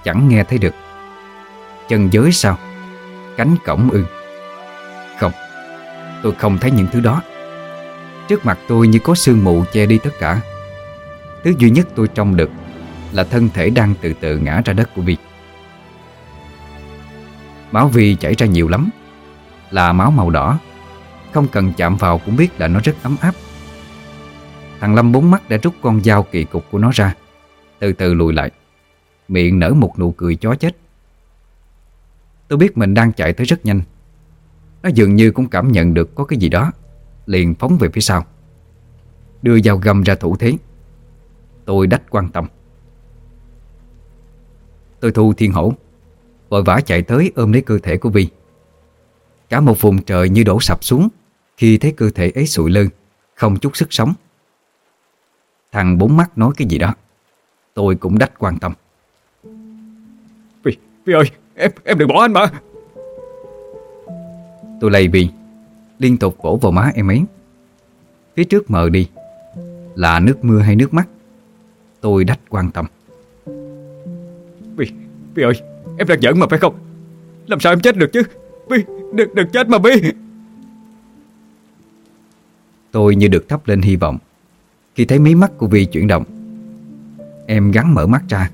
Chẳng nghe thấy được. Chân giới sao? Cánh cổng ư? Không, Tôi không thấy những thứ đó. Trước mặt tôi như có sương mù che đi tất cả. Thứ duy nhất tôi trông được Là thân thể đang từ từ ngã ra đất của Vi Máu Vi chảy ra nhiều lắm. Là máu màu đỏ. Không cần chạm vào cũng biết là nó rất ấm áp. Thằng Lâm bốn mắt đã rút con dao kỳ cục của nó ra. Từ từ lùi lại. Miệng nở một nụ cười chó chết. Tôi biết mình đang chạy tới rất nhanh. Nó dường như cũng cảm nhận được có cái gì đó. Liền phóng về phía sau. Đưa dao găm ra thủ thế. Tôi đách quan tâm. Tôi thu thiên hổ. Vội vã chạy tới ôm lấy cơ thể của Vi Cả một vùng trời như đổ sập xuống Khi thấy cơ thể ấy sụi lơ Không chút sức sống. Thằng bốn mắt nói cái gì đó Tôi cũng đách quan tâm. Vi, Vi ơi Em em đừng bỏ anh mà. Tôi lầy Vi Liên tục vỗ vào má em ấy. Phía trước mờ đi Là nước mưa hay nước mắt Tôi đách quan tâm. Vi, Vi ơi Em đang giỡn mà phải không? Làm sao em chết được chứ? Vi, đừng, đừng chết mà Vi Tôi như được thắp lên hy vọng. Khi thấy mí mắt của Vi chuyển động Em gắn mở mắt ra.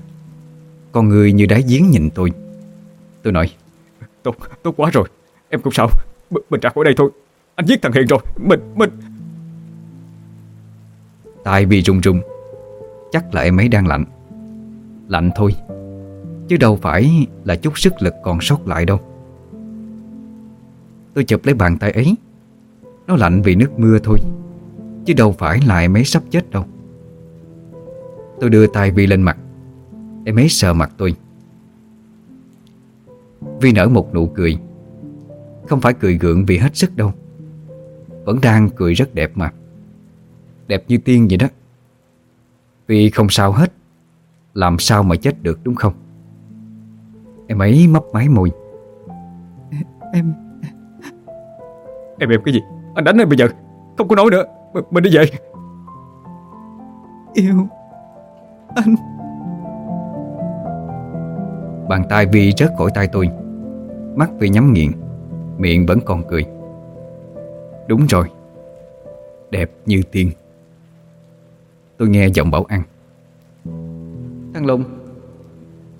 Con người như đáy giếng nhìn tôi. Tôi nói Tốt, tốt quá rồi. Em cũng sao? B Mình ra khỏi đây thôi. Anh giết thằng Hiền rồi. Mình, mình. Tai Vi run run. Chắc là em ấy đang lạnh. Lạnh thôi Chứ đâu phải là chút sức lực còn sót lại đâu. Tôi chụp lấy bàn tay ấy. Nó lạnh vì nước mưa thôi, Chứ đâu phải lại mấy sắp chết đâu. Tôi đưa tay Vi lên mặt. Em ấy sờ mặt tôi. Vi nở một nụ cười. Không phải cười gượng vì hết sức đâu. Vẫn đang cười rất đẹp mà. Đẹp như tiên vậy đó. Vi không sao hết. Làm sao mà chết được đúng không? Em ấy mấp máy môi Em Em em cái gì? Anh đánh em bây giờ. Không có nói nữa. M Mình đi về. Yêu Anh. Bàn tay Vi rớt khỏi tay tôi. Mắt Vi nhắm nghiền. Miệng vẫn còn cười. Đúng rồi. Đẹp như tiên. Tôi nghe giọng bảo ăn Thằng Lùng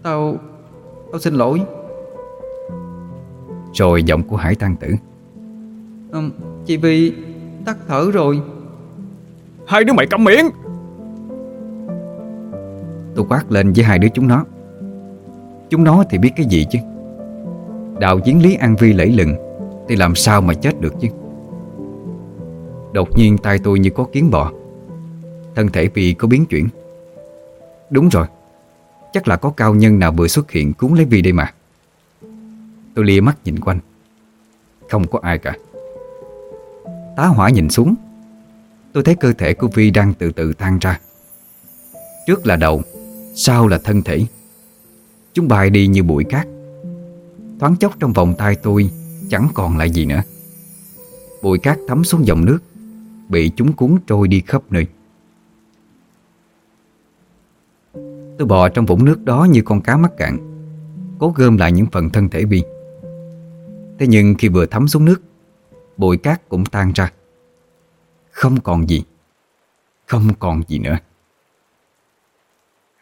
Tao Tao xin lỗi. Rồi giọng của Hải Tăng Tử. Ừ, Chị Vi tắt thở rồi. Hai đứa mày câm miệng. Tôi quát lên với hai đứa chúng nó. Chúng nó thì biết cái gì chứ? Đào chiến lý An Vi lẫy lừng Thì làm sao mà chết được chứ? Đột nhiên tay tôi như có kiến bò. Thân thể Vi có biến chuyển. Đúng rồi Chắc là có cao nhân nào vừa xuất hiện cứu lấy Vi đây mà. Tôi lia mắt nhìn quanh. Không có ai cả. Tá hỏa nhìn xuống. Tôi thấy cơ thể của Vi đang từ từ tan ra. Trước là đầu, Sau là thân thể. Chúng bay đi như bụi cát. Thoáng chốc trong vòng tay tôi Chẳng còn lại gì nữa. Bụi cát thấm xuống dòng nước, Bị chúng cuốn trôi đi khắp nơi. Tôi bò trong vũng nước đó như con cá mắc cạn, Cố gom lại những phần thân thể bi Thế nhưng khi vừa thấm xuống nước, Bụi cát cũng tan ra. Không còn gì, Không còn gì nữa.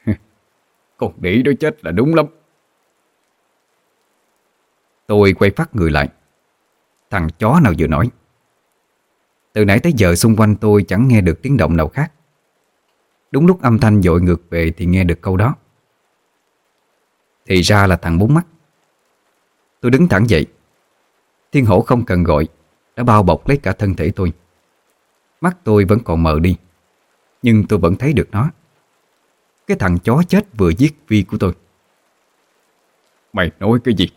<laughs> Con đĩ đó chết là đúng lắm. Tôi quay phát người lại. Thằng chó nào vừa nói. Từ nãy tới giờ xung quanh tôi chẳng nghe được tiếng động nào khác. Đúng lúc âm thanh dội ngược về thì nghe được câu đó. Thì ra là thằng bốn mắt. Tôi đứng thẳng dậy. Thiên hổ không cần gọi Đã bao bọc lấy cả thân thể tôi. Mắt tôi vẫn còn mờ đi Nhưng tôi vẫn thấy được nó. Cái thằng chó chết vừa giết Vi của tôi. Mày nói cái gì?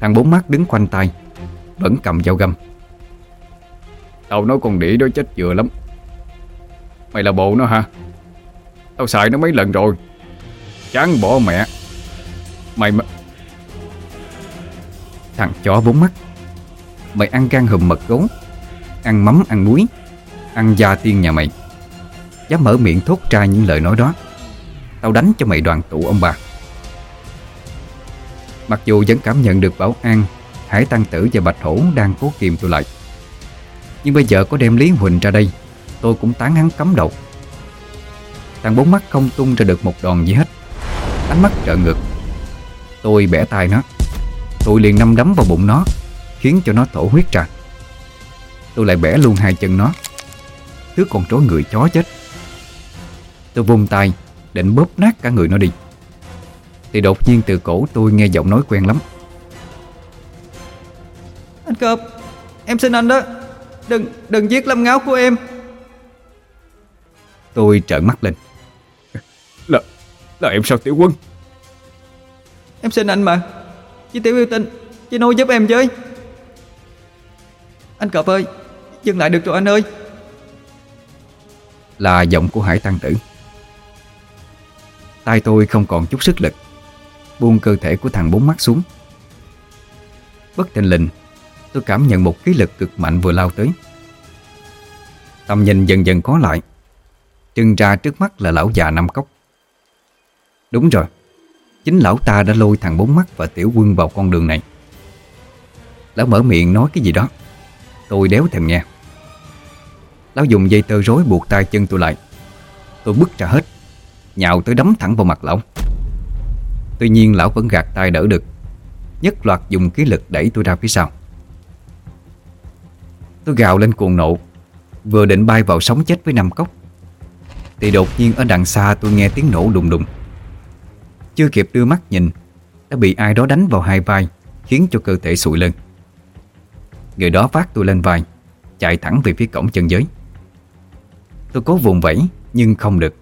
Thằng bốn mắt đứng quanh tay Vẫn cầm dao găm Tao nói con đĩ đó chết vừa lắm. Mày là bộ nó hả? Tao xài nó mấy lần rồi. Chán bỏ mẹ. Mày mà Thằng chó bốn mắt. Mày ăn gan hùm mật gấu. Ăn mắm, ăn muối. Ăn da tiên nhà mày. Dám mở miệng thốt ra những lời nói đó. Tao đánh cho mày đoàn tụ, ông bà. Mặc dù vẫn cảm nhận được bảo an, Hải Tăng Tử và Bạch Hổ đang cố kìm tôi lại. Nhưng bây giờ có đem Lý Huỳnh ra đây, Tôi cũng tán hắn cấm đầu. Thằng bốn mắt không tung ra được một đòn gì hết. Ánh mắt trợ ngực Tôi bẻ tay nó. Tôi liền nắm đấm vào bụng nó, Khiến cho nó thổ huyết ra. Tôi lại bẻ luôn hai chân nó. Thứ con trối người chó chết. Tôi vung tay, Định bóp nát cả người nó đi. Thì đột nhiên từ cổ tôi nghe giọng nói quen lắm. Anh Cọp Em xin anh đó. Đừng đừng giết lâm ngáo của em. Tôi trợn mắt lên. Là Là em sao tiểu quân? Em xin anh mà. Chị Tiểu yêu tình Chị nuôi giúp em với. Anh Cọp ơi Dừng lại được rồi anh ơi. Là giọng của Hải Tăng Tử. Tay tôi không còn chút sức lực. Buông cơ thể của thằng bốn mắt xuống. Bất thình lình Tôi cảm nhận một khí lực cực mạnh vừa lao tới. Tầm nhìn dần dần có lại. Trưng ra trước mắt là lão già năm cốc. Đúng rồi, Chính lão ta đã lôi thằng bốn mắt và tiểu quân vào con đường này. Lão mở miệng nói cái gì đó. Tôi đéo thèm nghe. Lão dùng dây tơ rối buộc tay chân tôi lại. Tôi bứt ra hết, Nhào tới đấm thẳng vào mặt lão. Tuy nhiên lão vẫn gạt tay đỡ được, Nhất loạt dùng khí lực đẩy tôi ra phía sau. Tôi gào lên cuồng nộ, Vừa định bay vào sống chết với năm cốc. Thì đột nhiên ở đằng xa tôi nghe tiếng nổ đùng đùng. Chưa kịp đưa mắt nhìn, Đã bị ai đó đánh vào hai vai, Khiến cho cơ thể sụi lên. Người đó vác tôi lên vai, Chạy thẳng về phía cổng chân giới. Tôi cố vùng vẫy, Nhưng không được.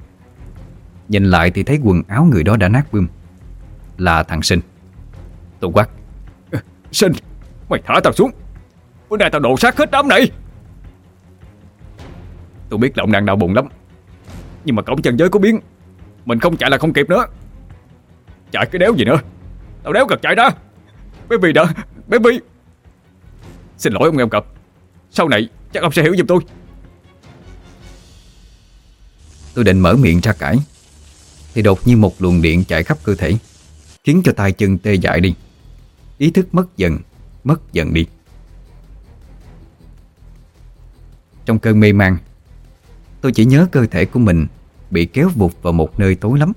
Nhìn lại thì thấy quần áo người đó đã nát bươm. Là thằng Sinh. Tôi quát. Sinh, Mày thả tao xuống. Bữa nay tao đổ sát hết đám này. Tôi biết là ông đang đau bụng lắm. Nhưng mà cổng chân giới có biến, Mình không chạy là không kịp nữa. Chạy cái đéo gì nữa? Tao đéo cần chạy ra Baby đã, Baby. Xin lỗi ông nghe ông cập Sau này chắc ông sẽ hiểu giùm tôi. Tôi định mở miệng ra cãi. Thì đột nhiên một luồng điện chạy khắp cơ thể, Khiến cho tay chân tê dại đi. Ý thức mất dần Mất dần đi. Trong cơn mê man. Tôi chỉ nhớ cơ thể của mình Bị kéo vụt vào một nơi tối lắm.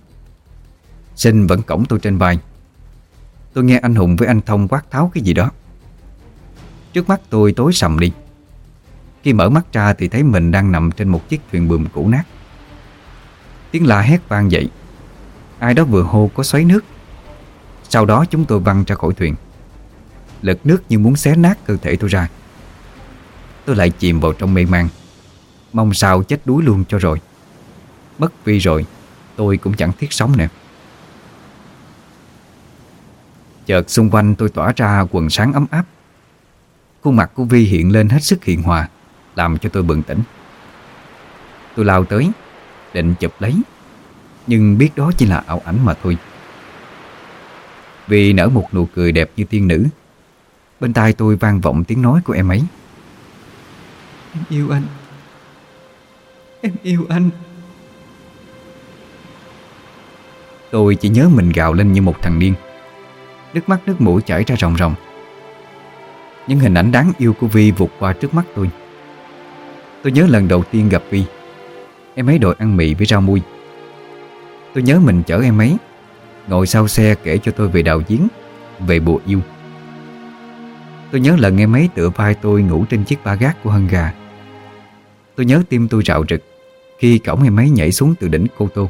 Sinh vẫn cổng tôi trên vai. Tôi nghe anh Hùng với anh Thông quát tháo cái gì đó. Trước mắt tôi tối sầm đi. Khi mở mắt ra thì thấy mình đang nằm trên một chiếc thuyền buồm cũ nát. Tiếng la hét vang dậy. Ai đó vừa hô có xoáy nước. Sau đó chúng tôi văng ra khỏi thuyền. Lực nước như muốn xé nát cơ thể tôi ra. Tôi lại chìm vào trong mê man. Mong sao chết đuối luôn cho rồi. Mất Vi rồi, Tôi cũng chẳng thiết sống nè Chợt xung quanh tôi tỏa ra quần sáng ấm áp. Khuôn mặt của Vi hiện lên hết sức hiền hòa, Làm cho tôi bừng tỉnh. Tôi lao tới, Định chụp lấy, Nhưng biết đó chỉ là ảo ảnh mà thôi. Vi nở một nụ cười đẹp như tiên nữ. Bên tai tôi vang vọng tiếng nói của em ấy. Em yêu anh. Em yêu anh. Tôi chỉ nhớ mình gào lên như một thằng điên. Nước mắt, nước mũi chảy ra ròng ròng. Những hình ảnh đáng yêu của Vi vụt qua trước mắt tôi. Tôi nhớ lần đầu tiên gặp Vi. Em ấy đội ăn mì với rau mui Tôi nhớ mình chở em ấy, Ngồi sau xe kể cho tôi về đào giếng Về bùa yêu. Tôi nhớ lần em ấy tựa vai tôi ngủ trên chiếc ba gác của hân gà. Tôi nhớ tim tôi rạo rực Khi cổng em ấy nhảy xuống từ đỉnh Cô Tô.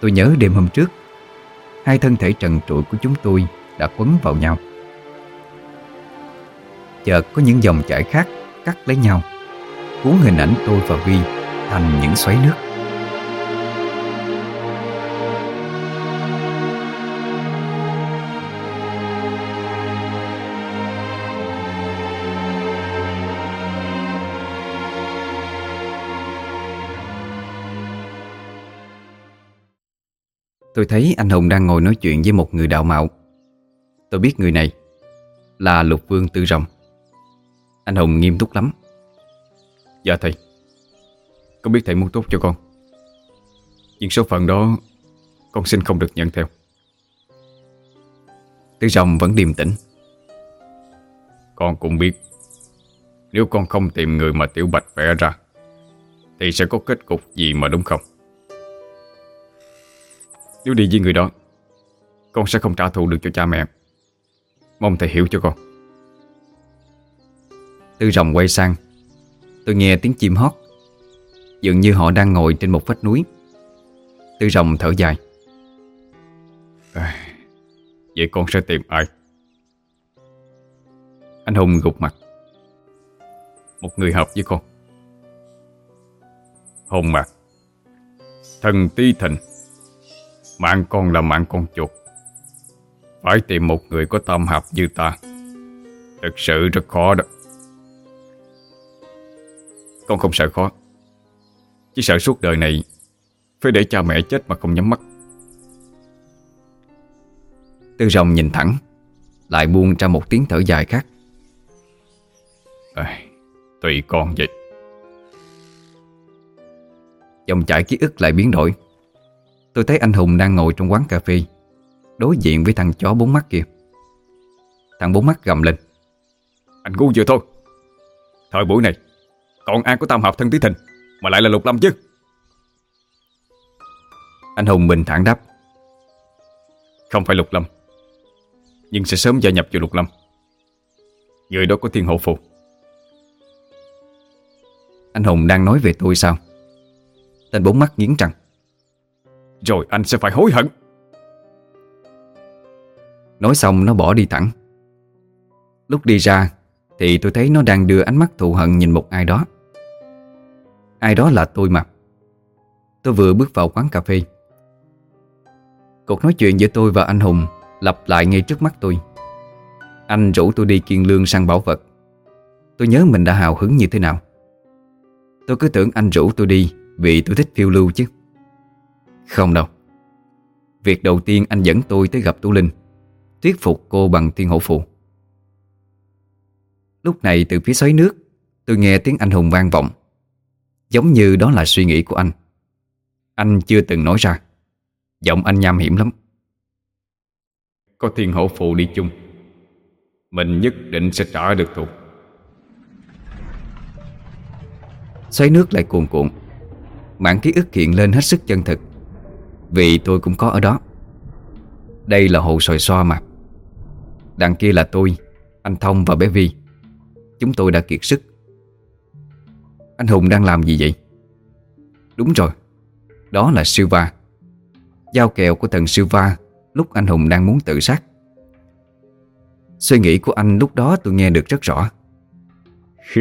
Tôi nhớ đêm hôm trước, Hai thân thể trần trụi của chúng tôi đã quấn vào nhau. Chợt có những dòng chảy khác cắt lấy nhau, Cuốn hình ảnh tôi và Vi thành những xoáy nước. Tôi thấy anh Hùng đang ngồi nói chuyện với một người đạo mạo. Tôi biết người này Là Lục Vương Tư Rồng. Anh Hùng nghiêm túc lắm. Dạ thầy Con biết thầy muốn tốt cho con. Nhưng số phận đó Con xin không được nhận theo. Tư Rồng vẫn điềm tĩnh. Con cũng biết, Nếu con không tìm người mà Tiểu Bạch vẽ ra, Thì sẽ có kết cục gì mà đúng không? Nếu đi với người đó Con sẽ không trả thù được cho cha mẹ. Mong thầy hiểu cho con. Tư Rồng quay sang Tôi nghe tiếng chim hót. Dường như họ đang ngồi trên một vách núi. Tư Rồng thở dài. À, Vậy con sẽ tìm ai? Anh Hùng gục mặt. Một người hợp với con. Hùng mà Thần ti thịnh. Mạng con là mạng con chuột. Phải tìm một người có tâm hợp như ta. Thực sự rất khó đó. Con không sợ khó. Chỉ sợ suốt đời này Phải để cha mẹ chết mà không nhắm mắt. Tư Rồng nhìn thẳng Lại buông ra một tiếng thở dài khác. À, Tùy con vậy. Dòng chảy ký ức lại biến đổi. Tôi thấy anh Hùng đang ngồi trong quán cà phê Đối diện với thằng chó bốn mắt kia. Thằng bốn mắt gầm lên. Anh ngu vừa thôi. Thời buổi này Còn ai có tam hợp thân tí thình Mà lại là lục lâm chứ? Anh Hùng bình thản đáp. Không phải lục lâm Nhưng sẽ sớm gia nhập vào lục lâm. Người đó có thiên hộ phù. Anh Hùng đang nói về tôi sao? Tên bốn mắt nghiến răng rồi anh sẽ phải hối hận. Nói xong nó bỏ đi thẳng. Lúc đi ra Thì tôi thấy nó đang đưa ánh mắt thù hận nhìn một ai đó. Ai đó là tôi mà. Tôi vừa bước vào quán cà phê. Cuộc nói chuyện giữa tôi và anh Hùng Lặp lại ngay trước mắt tôi. Anh rủ tôi đi kiên lương săn bảo vật. Tôi nhớ mình đã hào hứng như thế nào. Tôi cứ tưởng anh rủ tôi đi Vì tôi thích phiêu lưu chứ. Không đâu. Việc đầu tiên anh dẫn tôi tới gặp Tú Linh Thuyết phục cô bằng thiên hổ phù. Lúc này từ phía xoáy nước Tôi nghe tiếng anh hùng vang vọng. Giống như đó là suy nghĩ của anh. Anh chưa từng nói ra. Giọng anh nham hiểm lắm. Có thiên hổ phụ đi chung. Mình nhất định sẽ trả được thù. Xoáy nước lại cuồn cuộn. Mảng ký ức hiện lên hết sức chân thực vì tôi cũng có ở đó. Đây là hồ sòi xoa mà. Đằng kia là tôi, Anh Thông và bé Vi. Chúng tôi đã kiệt sức. Anh Hùng đang làm gì vậy? Đúng rồi, Đó là Silva Giao kèo của thần Silva Lúc anh Hùng đang muốn tự sát. Suy nghĩ của anh lúc đó tôi nghe được rất rõ. <laughs>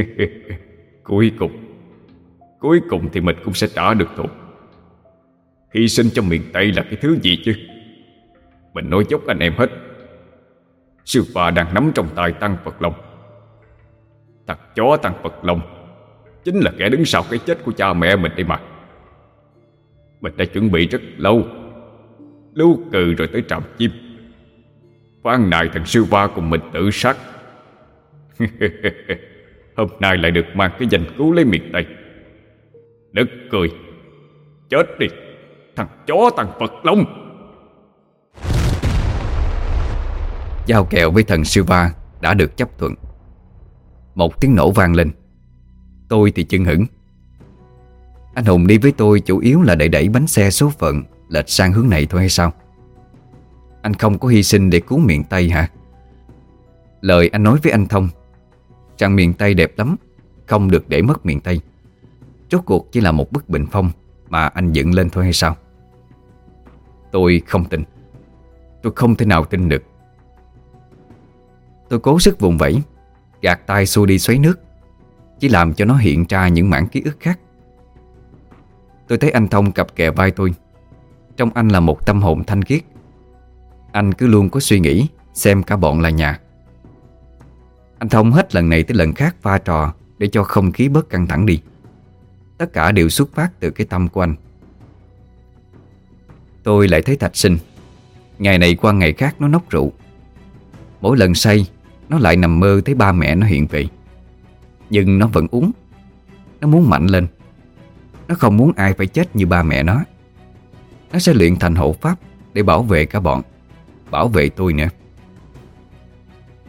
Cuối cùng Cuối cùng thì mình cũng sẽ trả được thù Hy sinh cho miền Tây là cái thứ gì chứ? Mình nói dốc anh em hết. Sư phà đang nắm trong tay Tăng Phật Long. Thằng chó Tăng Phật Long Chính là kẻ đứng sau cái chết của cha mẹ mình đây mà. Mình đã chuẩn bị rất lâu, Lưu cừ rồi tới trạm chim. Phan nài thằng sư Ba cùng mình tự sát. <laughs> Hôm nay lại được mang cái danh cứu lấy miền Tây. Nực cười, Chết đi. Thằng chó thằng Phật Long. Giao kèo với thần sư đã được chấp thuận. Một tiếng nổ vang lên. Tôi thì chân hững Anh Hùng đi với tôi chủ yếu là để đẩy bánh xe số phận, Lệch sang hướng này thôi hay sao? Anh không có hy sinh để cứu miền Tây hả? Lời anh nói với anh Thông, Rằng miền Tây đẹp lắm, Không được để mất miền Tây. Rốt cuộc chỉ là một bức bình phong. Mà anh dựng lên thôi hay sao? Tôi không tin. Tôi không thể nào tin được. Tôi cố sức vùng vẫy, Gạt tay xua đi xoáy nước, Chỉ làm cho nó hiện ra những mảng ký ức khác. Tôi thấy anh Thông cặp kè vai tôi. Trong anh là một tâm hồn thanh khiết. Anh cứ luôn có suy nghĩ, Xem cả bọn là nhà. Anh Thông hết lần này tới lần khác pha trò Để cho không khí bớt căng thẳng đi. Tất cả đều xuất phát từ cái tâm của anh. Tôi lại thấy Thạch Sinh. Ngày này qua ngày khác nó nốc rượu. Mỗi lần say Nó lại nằm mơ thấy ba mẹ nó hiện về. Nhưng nó vẫn uống. Nó muốn mạnh lên. Nó không muốn ai phải chết như ba mẹ nó. Nó sẽ luyện thành hộ pháp Để bảo vệ cả bọn. Bảo vệ tôi nữa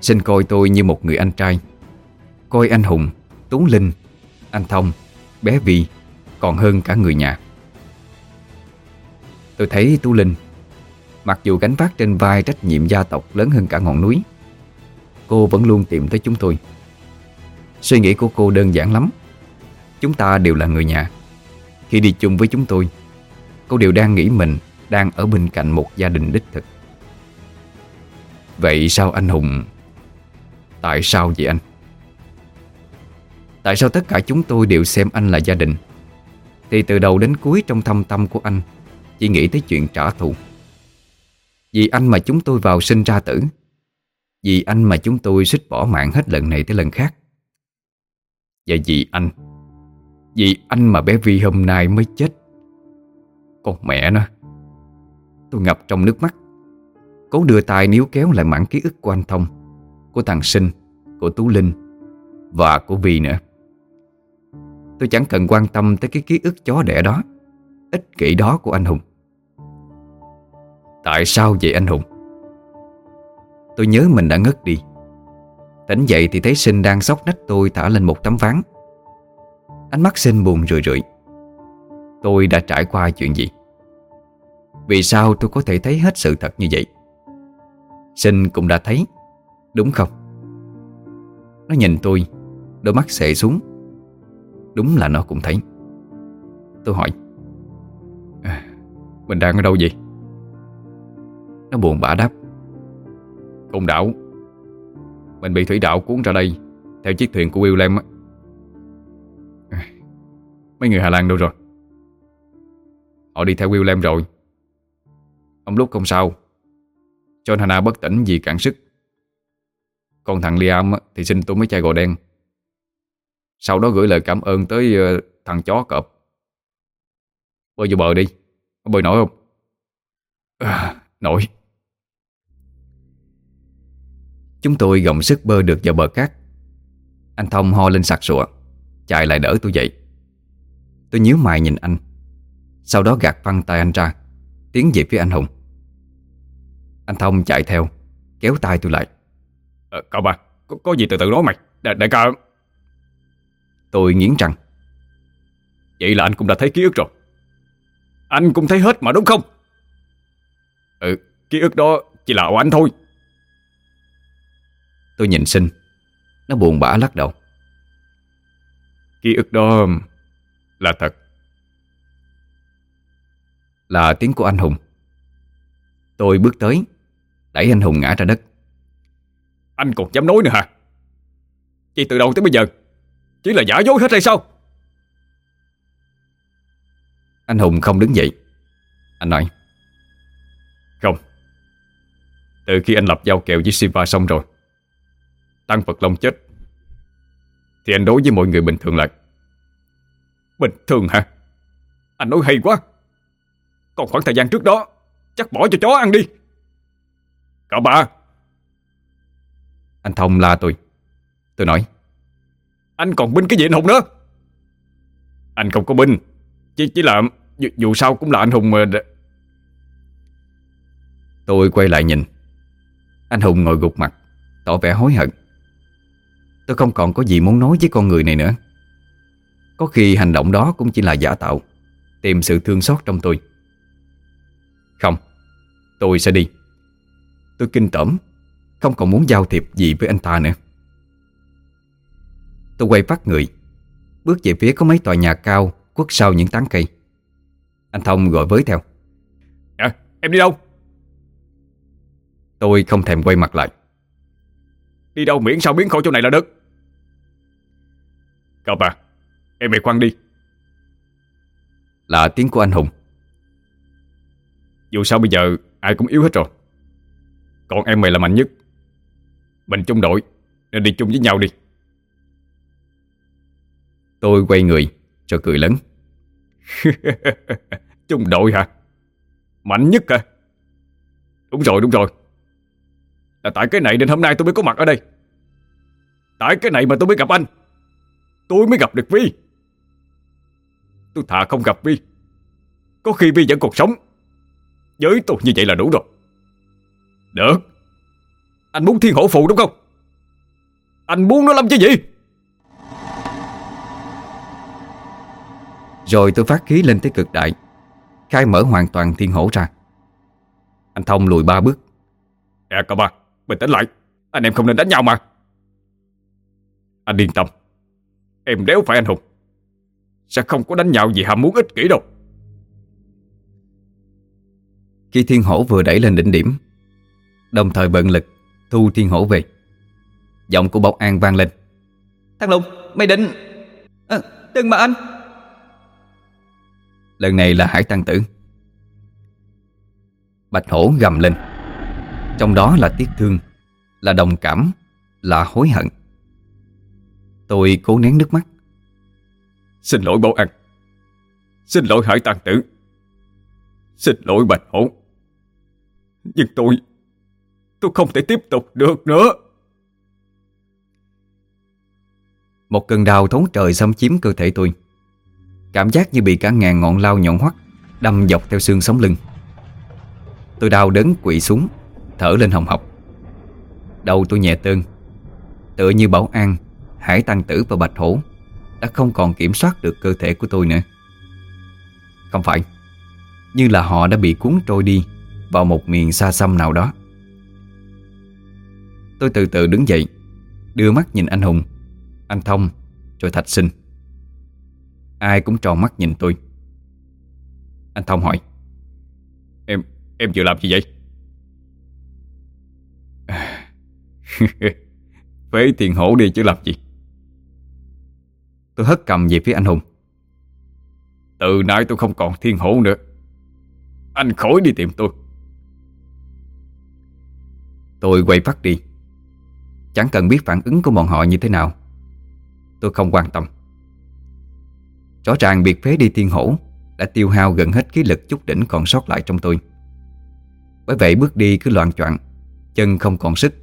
Xin coi tôi như một người anh trai. Coi anh Hùng, Tú Linh, anh Thông bé Vi còn hơn cả người nhà. Tôi thấy Tú Linh, mặc dù gánh vác trên vai trách nhiệm gia tộc lớn hơn cả ngọn núi, cô vẫn luôn tìm tới chúng tôi. Suy nghĩ của cô đơn giản lắm. Chúng ta đều là người nhà. Khi đi chung với chúng tôi, cô đều đang nghĩ mình đang ở bên cạnh một gia đình đích thực. Vậy sao anh Hùng... Tại sao vậy anh? Tại sao tất cả chúng tôi đều xem anh là gia đình? Thì từ đầu đến cuối trong thâm tâm của anh, Chỉ nghĩ tới chuyện trả thù. Vì anh mà chúng tôi vào sinh ra tử, Vì anh mà chúng tôi xích bỏ mạng hết lần này tới lần khác. Và vì anh Vì anh mà bé Vi hôm nay mới chết. Con mẹ nó, Tôi ngập trong nước mắt. Cố đưa tay níu kéo lại mảng ký ức của anh Thông, Của thằng Sinh, Của Tú Linh Và của Vi nữa. Tôi chẳng cần quan tâm tới cái ký ức chó đẻ đó. Ích kỷ đó của anh Hùng. Tại sao vậy anh Hùng? Tôi nhớ mình đã ngất đi. Tỉnh dậy thì thấy Sinh đang sóc nách tôi thả lên một tấm ván. Ánh mắt Sinh buồn rười rượi. Tôi đã trải qua chuyện gì? Vì sao tôi có thể thấy hết sự thật như vậy? Sinh cũng đã thấy, Đúng không? Nó nhìn tôi, Đôi mắt xệ xuống. Đúng là nó cũng thấy. Tôi hỏi à, Mình đang ở đâu vậy? Nó buồn bã đáp Côn đảo. Mình bị thủy đạo cuốn ra đây Theo chiếc thuyền của William à, Mấy người Hà Lan đâu rồi? Họ đi theo William rồi. Ông lúc không sao. John Hannah bất tỉnh vì cạn sức. Còn thằng Liam thì xin tôi mấy chai gò đen sau đó gửi lời cảm ơn tới ờ, thằng chó cọp. Bơi vô bờ đi. Có bơi nổi không? À, Nổi. Chúng tôi gồng sức bơi được vào bờ cát. Anh Thông ho lên sặc sụa. Chạy lại đỡ tôi dậy. Tôi nhíu mày nhìn anh. Sau đó gạt văng tay anh ra. Tiến về phía anh Hùng. Anh Thông chạy theo Kéo tay tôi lại. À, Cậu ba có, có gì từ từ nói mày. Đại, đại ca Tôi nghiến răng. Vậy là anh cũng đã thấy ký ức rồi. Anh cũng thấy hết mà, đúng không? Ừ Ký ức đó chỉ là của anh thôi. Tôi nhìn sinh. Nó buồn bã lắc đầu. Ký ức đó Là thật. Là tiếng của anh Hùng. Tôi bước tới, Đẩy anh Hùng ngã ra đất. Anh còn dám nói nữa hả? Vậy từ đầu tới bây giờ. Chỉ là giả dối hết hay sao? Anh Hùng không đứng dậy. Anh nói. Không. Từ khi anh lập giao kèo với Siva xong rồi Tăng Phật Long chết Thì anh đối với mọi người bình thường lại. Bình thường hả? Anh nói hay quá. Còn khoảng thời gian trước đó Chắc bỏ cho chó ăn đi. Cậu ba. Anh Thông la tôi. Tôi nói anh còn binh cái gì anh Hùng nữa? Anh không có binh. Chỉ, chỉ là dù, dù sao cũng là anh Hùng mà Tôi quay lại nhìn. Anh Hùng ngồi gục mặt Tỏ vẻ hối hận. Tôi không còn có gì muốn nói với con người này nữa. Có khi hành động đó cũng chỉ là giả tạo Tìm sự thương xót trong tôi. Không Tôi sẽ đi. Tôi kinh tởm Không còn muốn giao thiệp gì với anh ta nữa. Tôi quay phát người. Bước về phía có mấy tòa nhà cao Quất sau những tán cây. Anh Thông gọi với theo. À em đi đâu? Tôi không thèm quay mặt lại. Đi đâu miễn sao biến khỏi chỗ này là được? Cậu bà Em về khoan đi. Là tiếng của anh Hùng. Dù sao bây giờ ai cũng yếu hết rồi. Còn em mày là mạnh nhất. Mình chung đội Nên đi chung với nhau đi Tôi quay người Rồi cười lớn. <laughs> Chung đội hả? Mạnh nhất hả? Đúng rồi đúng rồi. Là tại cái này nên hôm nay tôi mới có mặt ở đây. Tại cái này mà tôi mới gặp anh. Tôi mới gặp được Vi. Tôi thà không gặp Vi. Có khi Vi vẫn còn sống. Với tôi như vậy là đủ rồi. Được. Anh muốn thiên hổ phụ đúng không? Anh muốn nó làm chứ gì? Rồi tôi phát khí lên tới cực đại Khai mở hoàn toàn thiên hổ ra. Anh Thông lùi ba bước. Nè cậu ba Bình tĩnh lại. Anh em không nên đánh nhau mà. Anh yên tâm. Em đéo phải anh hùng Sẽ không có đánh nhau vì ham muốn ích kỷ đâu. Khi thiên hổ vừa đẩy lên đỉnh điểm Đồng thời bận lực Thu thiên hổ về. Giọng của Bảo An vang lên. Thằng Lùng mày định à, Đừng mà anh Lần này là hải tăng tử. Bạch hổ gầm lên. Trong đó là tiếc thương Là đồng cảm Là hối hận. Tôi cố nén nước mắt. Xin lỗi Bảo An. Xin lỗi Hải Tăng Tử. Xin lỗi Bạch Hổ. Nhưng tôi Tôi không thể tiếp tục được nữa. Một cơn đau thấu trời xâm chiếm cơ thể tôi Cảm giác như bị cả ngàn ngọn lao nhọn hoắt, Đâm dọc theo xương sống lưng. Tôi đau đớn quỵ xuống, Thở lên hồng học Đầu tôi nhẹ tơn, Tựa như bảo an, Hải Tăng Tử và Bạch Hổ, Đã không còn kiểm soát được cơ thể của tôi nữa. Không phải, Như là họ đã bị cuốn trôi đi Vào một miền xa xăm nào đó. Tôi từ từ đứng dậy, Đưa mắt nhìn anh Hùng, Anh Thông, Rồi Thạch Sinh. Ai cũng tròn mắt nhìn tôi. Anh Thông hỏi, Em em vừa làm gì vậy? <laughs> Phế tiền hổ đi chứ làm gì? Tôi hất cầm về phía anh Hùng. Từ nay tôi không còn thiên hổ nữa. Anh khỏi đi tìm tôi. Tôi quay phát đi. Chẳng cần biết phản ứng của bọn họ như thế nào. Tôi không quan tâm. Rõ ràng việc phế đi thiên hổ Đã tiêu hao gần hết khí lực chút đỉnh còn sót lại trong tôi. Bởi vậy bước đi cứ loạn choạng, Chân không còn sức.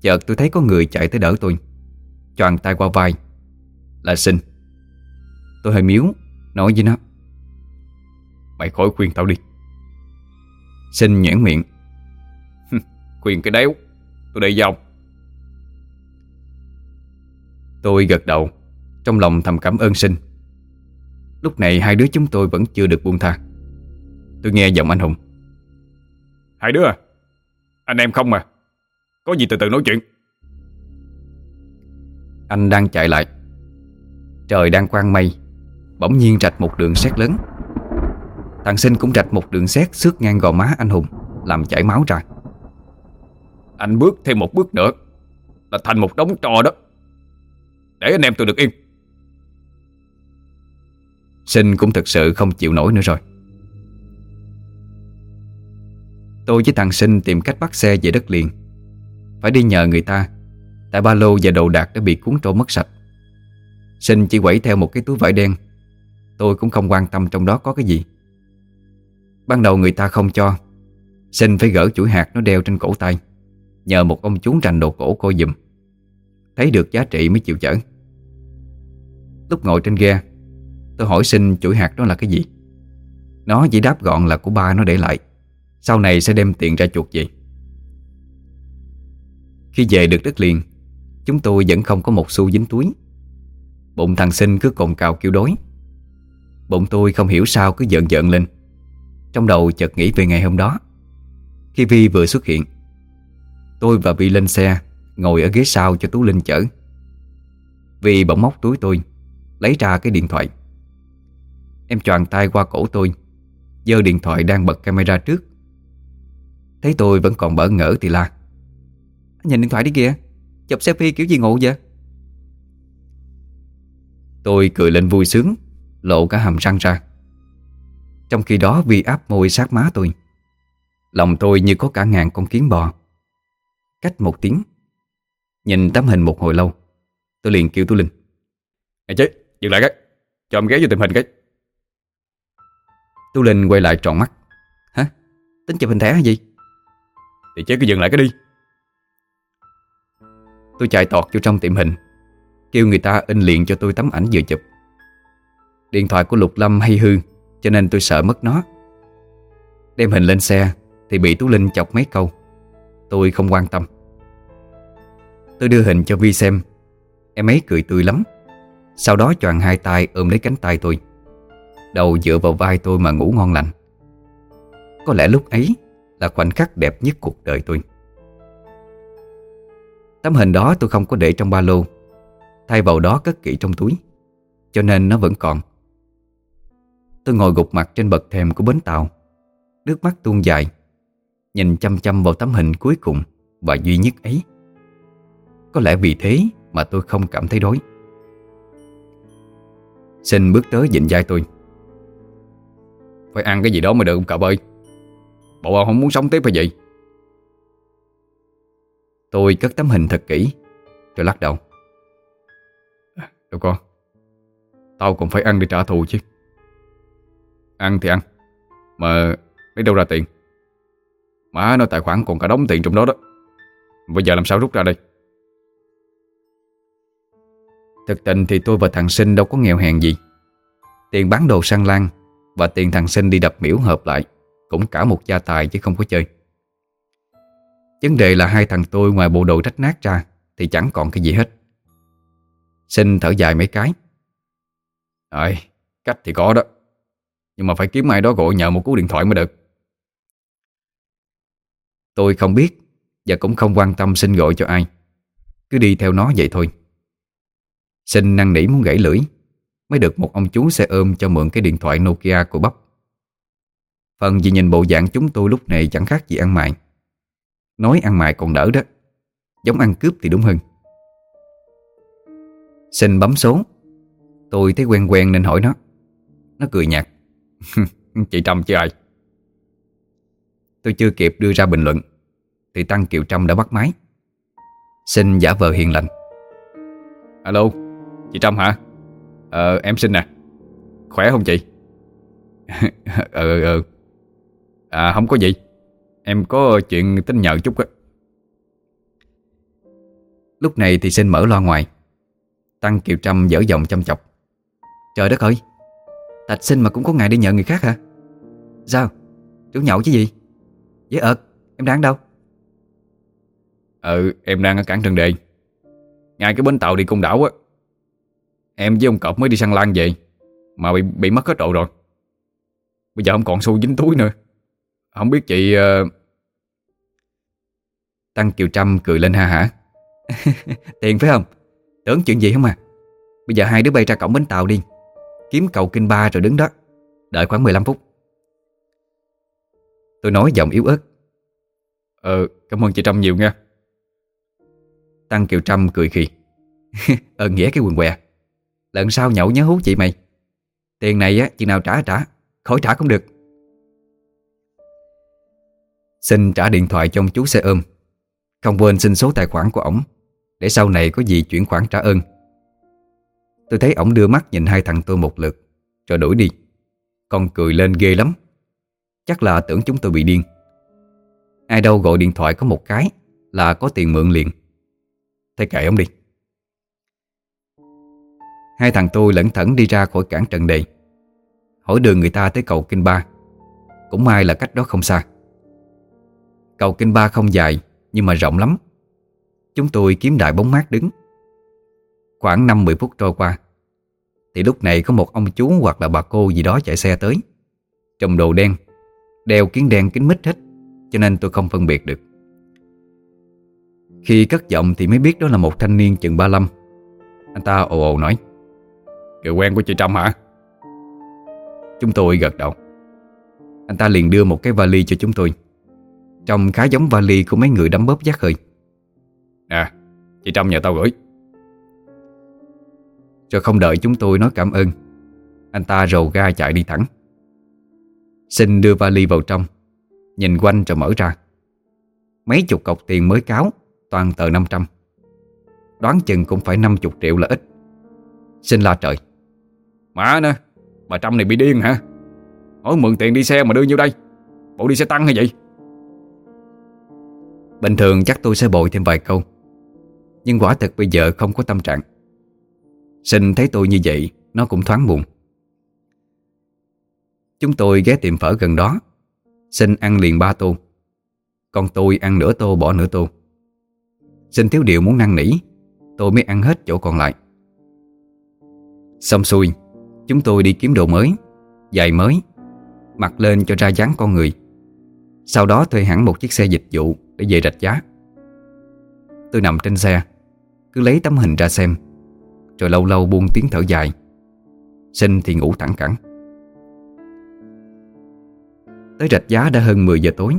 Chợt tôi thấy có người chạy tới đỡ tôi, Choàng tay qua vai. Là sinh. Tôi hơi miếu, Nói với nó. Mày khỏi khuyên tao đi. Sinh nhãn miệng. Khuyên cái đéo, Tôi đây dòng Tôi gật đầu. Trong lòng thầm cảm ơn sinh. Lúc này hai đứa chúng tôi vẫn chưa được buông tha. Tôi nghe giọng anh Hùng. Hai đứa à? Anh em không mà Có gì từ từ nói chuyện. Anh đang chạy lại. Trời đang quang mây. Bỗng nhiên rạch một đường sét lớn. Thằng sinh cũng rạch một đường sét Xước ngang gò má anh Hùng Làm chảy máu ra. Anh bước thêm một bước nữa Là thành một đống trò đó. Để anh em tôi được yên Sinh cũng thực sự không chịu nổi nữa rồi. Tôi với thằng Sinh tìm cách bắt xe về đất liền. Phải đi nhờ người ta, Tại ba lô và đồ đạc đã bị cuốn trôi mất sạch. Sinh chỉ quẩy theo một cái túi vải đen. Tôi cũng không quan tâm trong đó có cái gì. Ban đầu người ta không cho. Sinh phải gỡ chuỗi hạt nó đeo trên cổ tay, Nhờ một ông chú rành đồ cổ coi giùm. Thấy được giá trị mới chịu chở. Lúc ngồi trên ghe Tôi hỏi xin chuỗi hạt đó là cái gì? Nó chỉ đáp gọn là của ba nó để lại. Sau này sẽ đem tiền ra chuột gì Khi về được đất liền, Chúng tôi vẫn không có một xu dính túi. Bụng thằng Sinh cứ cồn cào kêu đói. Bụng tôi không hiểu sao cứ giận giận lên. Trong đầu chợt nghĩ về ngày hôm đó. Khi Vi vừa xuất hiện, Tôi và Vi lên xe, Ngồi ở ghế sau cho Tú Linh chở. Vi bỗng móc túi tôi, Lấy ra cái điện thoại. Em choàng tay qua cổ tôi giơ điện thoại đang bật camera trước. Thấy tôi vẫn còn bỡ ngỡ thì la Nhìn điện thoại đi kìa Chụp selfie kiểu gì ngộ vậy? Tôi cười lên vui sướng Lộ cả hàm răng ra. Trong khi đó Vi áp môi sát má tôi. Lòng tôi như có cả ngàn con kiến bò. Cách một tiếng Nhìn tấm hình một hồi lâu Tôi liền kêu Tú Linh Ê chứ, dừng lại cái Cho em ghé vô tìm hình cái. Tú Linh quay lại tròn mắt. Hả? Tính chụp hình thẻ hay gì? Thì chứ cứ dừng lại cái đi. Tôi chạy tọt vô trong tiệm hình, Kêu người ta in liền cho tôi tấm ảnh vừa chụp. Điện thoại của Lục Lâm hay hư, Cho nên tôi sợ mất nó. Đem hình lên xe, Thì bị Tú Linh chọc mấy câu. Tôi không quan tâm. Tôi đưa hình cho Vi xem. Em ấy cười tươi lắm. Sau đó choàng hai tay ôm lấy cánh tay tôi. Đầu dựa vào vai tôi mà ngủ ngon lành. Có lẽ lúc ấy Là khoảnh khắc đẹp nhất cuộc đời tôi. Tấm hình đó tôi không có để trong ba lô. Thay vào đó cất kỹ trong túi, Cho nên nó vẫn còn. Tôi ngồi gục mặt trên bậc thềm của bến tàu, Nước mắt tuôn dài, Nhìn chăm chăm vào tấm hình cuối cùng Và duy nhất ấy. Có lẽ vì thế mà tôi không cảm thấy đói. Xin bước tới dịnh vai tôi. Phải ăn cái gì đó mới được ông cậu ơi? Bộ ông không muốn sống tiếp hay gì? Tôi cất tấm hình thật kỹ, Rồi lắc đầu. Đâu con Tao còn phải ăn để trả thù chứ. Ăn thì ăn, Mà lấy đâu ra tiền? Má nó tài khoản còn cả đống tiền trong đó đó. Bây giờ làm sao rút ra đây? Thực tình thì tôi và thằng Sinh đâu có nghèo hèn gì. Tiền bán đồ sang lan và tiền thằng Sinh đi đập miễu hợp lại Cũng cả một gia tài chứ không có chơi. Vấn đề là hai thằng tôi ngoài bộ đồ rách nát ra Thì chẳng còn cái gì hết. Sinh thở dài mấy cái. Ờ, cách thì có đó. Nhưng mà phải kiếm ai đó gọi nhờ một cú điện thoại mới được. Tôi không biết Và cũng không quan tâm Sinh gọi cho ai. Cứ đi theo nó vậy thôi. Sinh năn nỉ muốn gãy lưỡi. Mới được một ông chú xe ôm cho mượn cái điện thoại Nokia của bắp. Phần vì nhìn bộ dạng chúng tôi lúc này chẳng khác gì ăn mày. Nói ăn mày còn đỡ đó. Giống ăn cướp thì đúng hơn. Xin bấm số. Tôi thấy quen quen nên hỏi nó. Nó cười nhạt. <laughs> Chị Trâm chứ ai? Tôi chưa kịp đưa ra bình luận, Thì Tăng Kiều Trâm đã bắt máy. Xin giả vờ hiền lành. Alo, Chị Trâm hả? Ờ em xin nè. Khỏe không chị? <laughs> Ừ ừ. À không có gì. Em có chuyện tính nhờ chút á. Lúc này thì xin mở loa ngoài. Tăng Kiều Trâm dở giọng chăm chọc. Trời đất ơi! Tạch sinh mà cũng có ngày đi nhờ người khác hả? Sao? Chú nhậu chứ gì? Dễ ợt, Em đang đâu? Ừ em đang ở cảng Trần Đề. Ngay cái bến tàu đi công đảo á. Em với ông Cọp mới đi săn lan về Mà bị bị mất hết độ rồi. Bây giờ không còn xu dính túi nữa. Không biết chị uh... Tăng Kiều Trâm cười lên ha hả? <laughs> Tiền phải không? Tưởng chuyện gì không à? Bây giờ hai đứa bay ra cổng bến tàu đi. Kiếm cầu kinh ba rồi đứng đó. Đợi khoảng 15 phút. Tôi nói giọng yếu ớt. Ờ cảm ơn chị Trâm nhiều nha. Tăng Kiều Trâm cười khì. <laughs> Ờ nghĩa cái quần què. Lần sau nhậu nhớ hú chị mày. Tiền này á, chừng nào trả trả Khỏi trả cũng được. Xin trả điện thoại cho ông chú xe ôm. Không quên xin số tài khoản của ổng Để sau này có gì chuyển khoản trả ơn. Tôi thấy ổng đưa mắt nhìn hai thằng tôi một lượt Rồi đuổi đi. Con cười lên ghê lắm. Chắc là tưởng chúng tôi bị điên. Ai đâu gọi điện thoại có một cái Là có tiền mượn liền. Thế kệ ông đi. Hai thằng tôi lẩn thẩn đi ra khỏi cảng Trần Đề. Hỏi đường người ta tới cầu Kinh Ba. Cũng may là cách đó không xa. Cầu Kinh Ba không dài, Nhưng mà rộng lắm. Chúng tôi kiếm đại bóng mát đứng. Khoảng 5-10 phút trôi qua, Thì lúc này có một ông chú hoặc là bà cô gì đó chạy xe tới. Trong đồ đen, Đeo kiến đen kính mít hết, Cho nên tôi không phân biệt được. Khi cất giọng thì mới biết đó là một thanh niên chừng 35 Anh ta ồ ồ nói. Người quen của chị Trâm hả? Chúng tôi gật đầu. Anh ta liền đưa một cái vali cho chúng tôi. Trông khá giống vali của mấy người đấm bóp giác hơi. Nè, chị Trâm nhờ tao gửi. Rồi không đợi chúng tôi nói cảm ơn Anh ta rồ ga chạy đi thẳng. Xin đưa vali vào trong Nhìn quanh rồi mở ra. Mấy chục cọc tiền mới cáo Toàn tờ 500 Đoán chừng cũng phải 50 triệu là ít. Xin la trời. Mà nè, Bà Trâm này bị điên hả? Hỏi mượn tiền đi xe mà đưa nhiêu đây? Bộ đi xe tăng hay vậy? Bình thường chắc tôi sẽ bội thêm vài câu. Nhưng quả thật bây giờ không có tâm trạng. Sinh thấy tôi như vậy, Nó cũng thoáng buồn. Chúng tôi ghé tiệm phở gần đó. Sinh ăn liền ba tô. Còn tôi ăn nửa tô bỏ nửa tô. Sinh thiếu điều muốn năn nỉ, Tôi mới ăn hết chỗ còn lại. Xong xuôi Chúng tôi đi kiếm đồ mới, Giày mới, Mặc lên cho ra dáng con người. Sau đó thuê hẳn một chiếc xe dịch vụ Để về rạch giá. Tôi nằm trên xe, Cứ lấy tấm hình ra xem, Rồi lâu lâu buông tiếng thở dài. Sinh thì ngủ thẳng cẳng. Tới rạch giá đã hơn 10 giờ tối.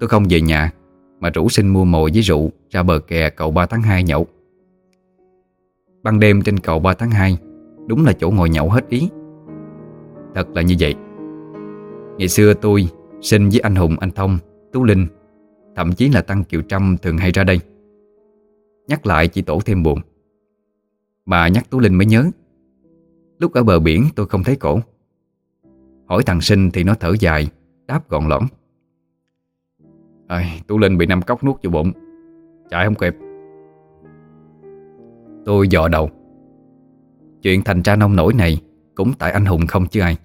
Tôi không về nhà, Mà rủ sinh mua mồi với rượu Ra bờ kè cầu 3 tháng 2 nhậu. Ban đêm trên cầu 3 tháng 2 Đúng là chỗ ngồi nhậu hết ý. Thật là như vậy. Ngày xưa tôi Sinh với anh Hùng, anh Thông, Tú Linh Thậm chí là Tăng Kiều Trâm thường hay ra đây. Nhắc lại chỉ tổ thêm buồn. Mà nhắc Tú Linh mới nhớ. Lúc ở bờ biển tôi không thấy cổ. Hỏi thằng Sinh thì nó thở dài Đáp gọn lõn à, Tú Linh bị năm cốc nuốt vô bụng. Chạy không kịp. Tôi dò đầu. Chuyện thành ra nông nổi này Cũng tại anh Hùng không chứ ai.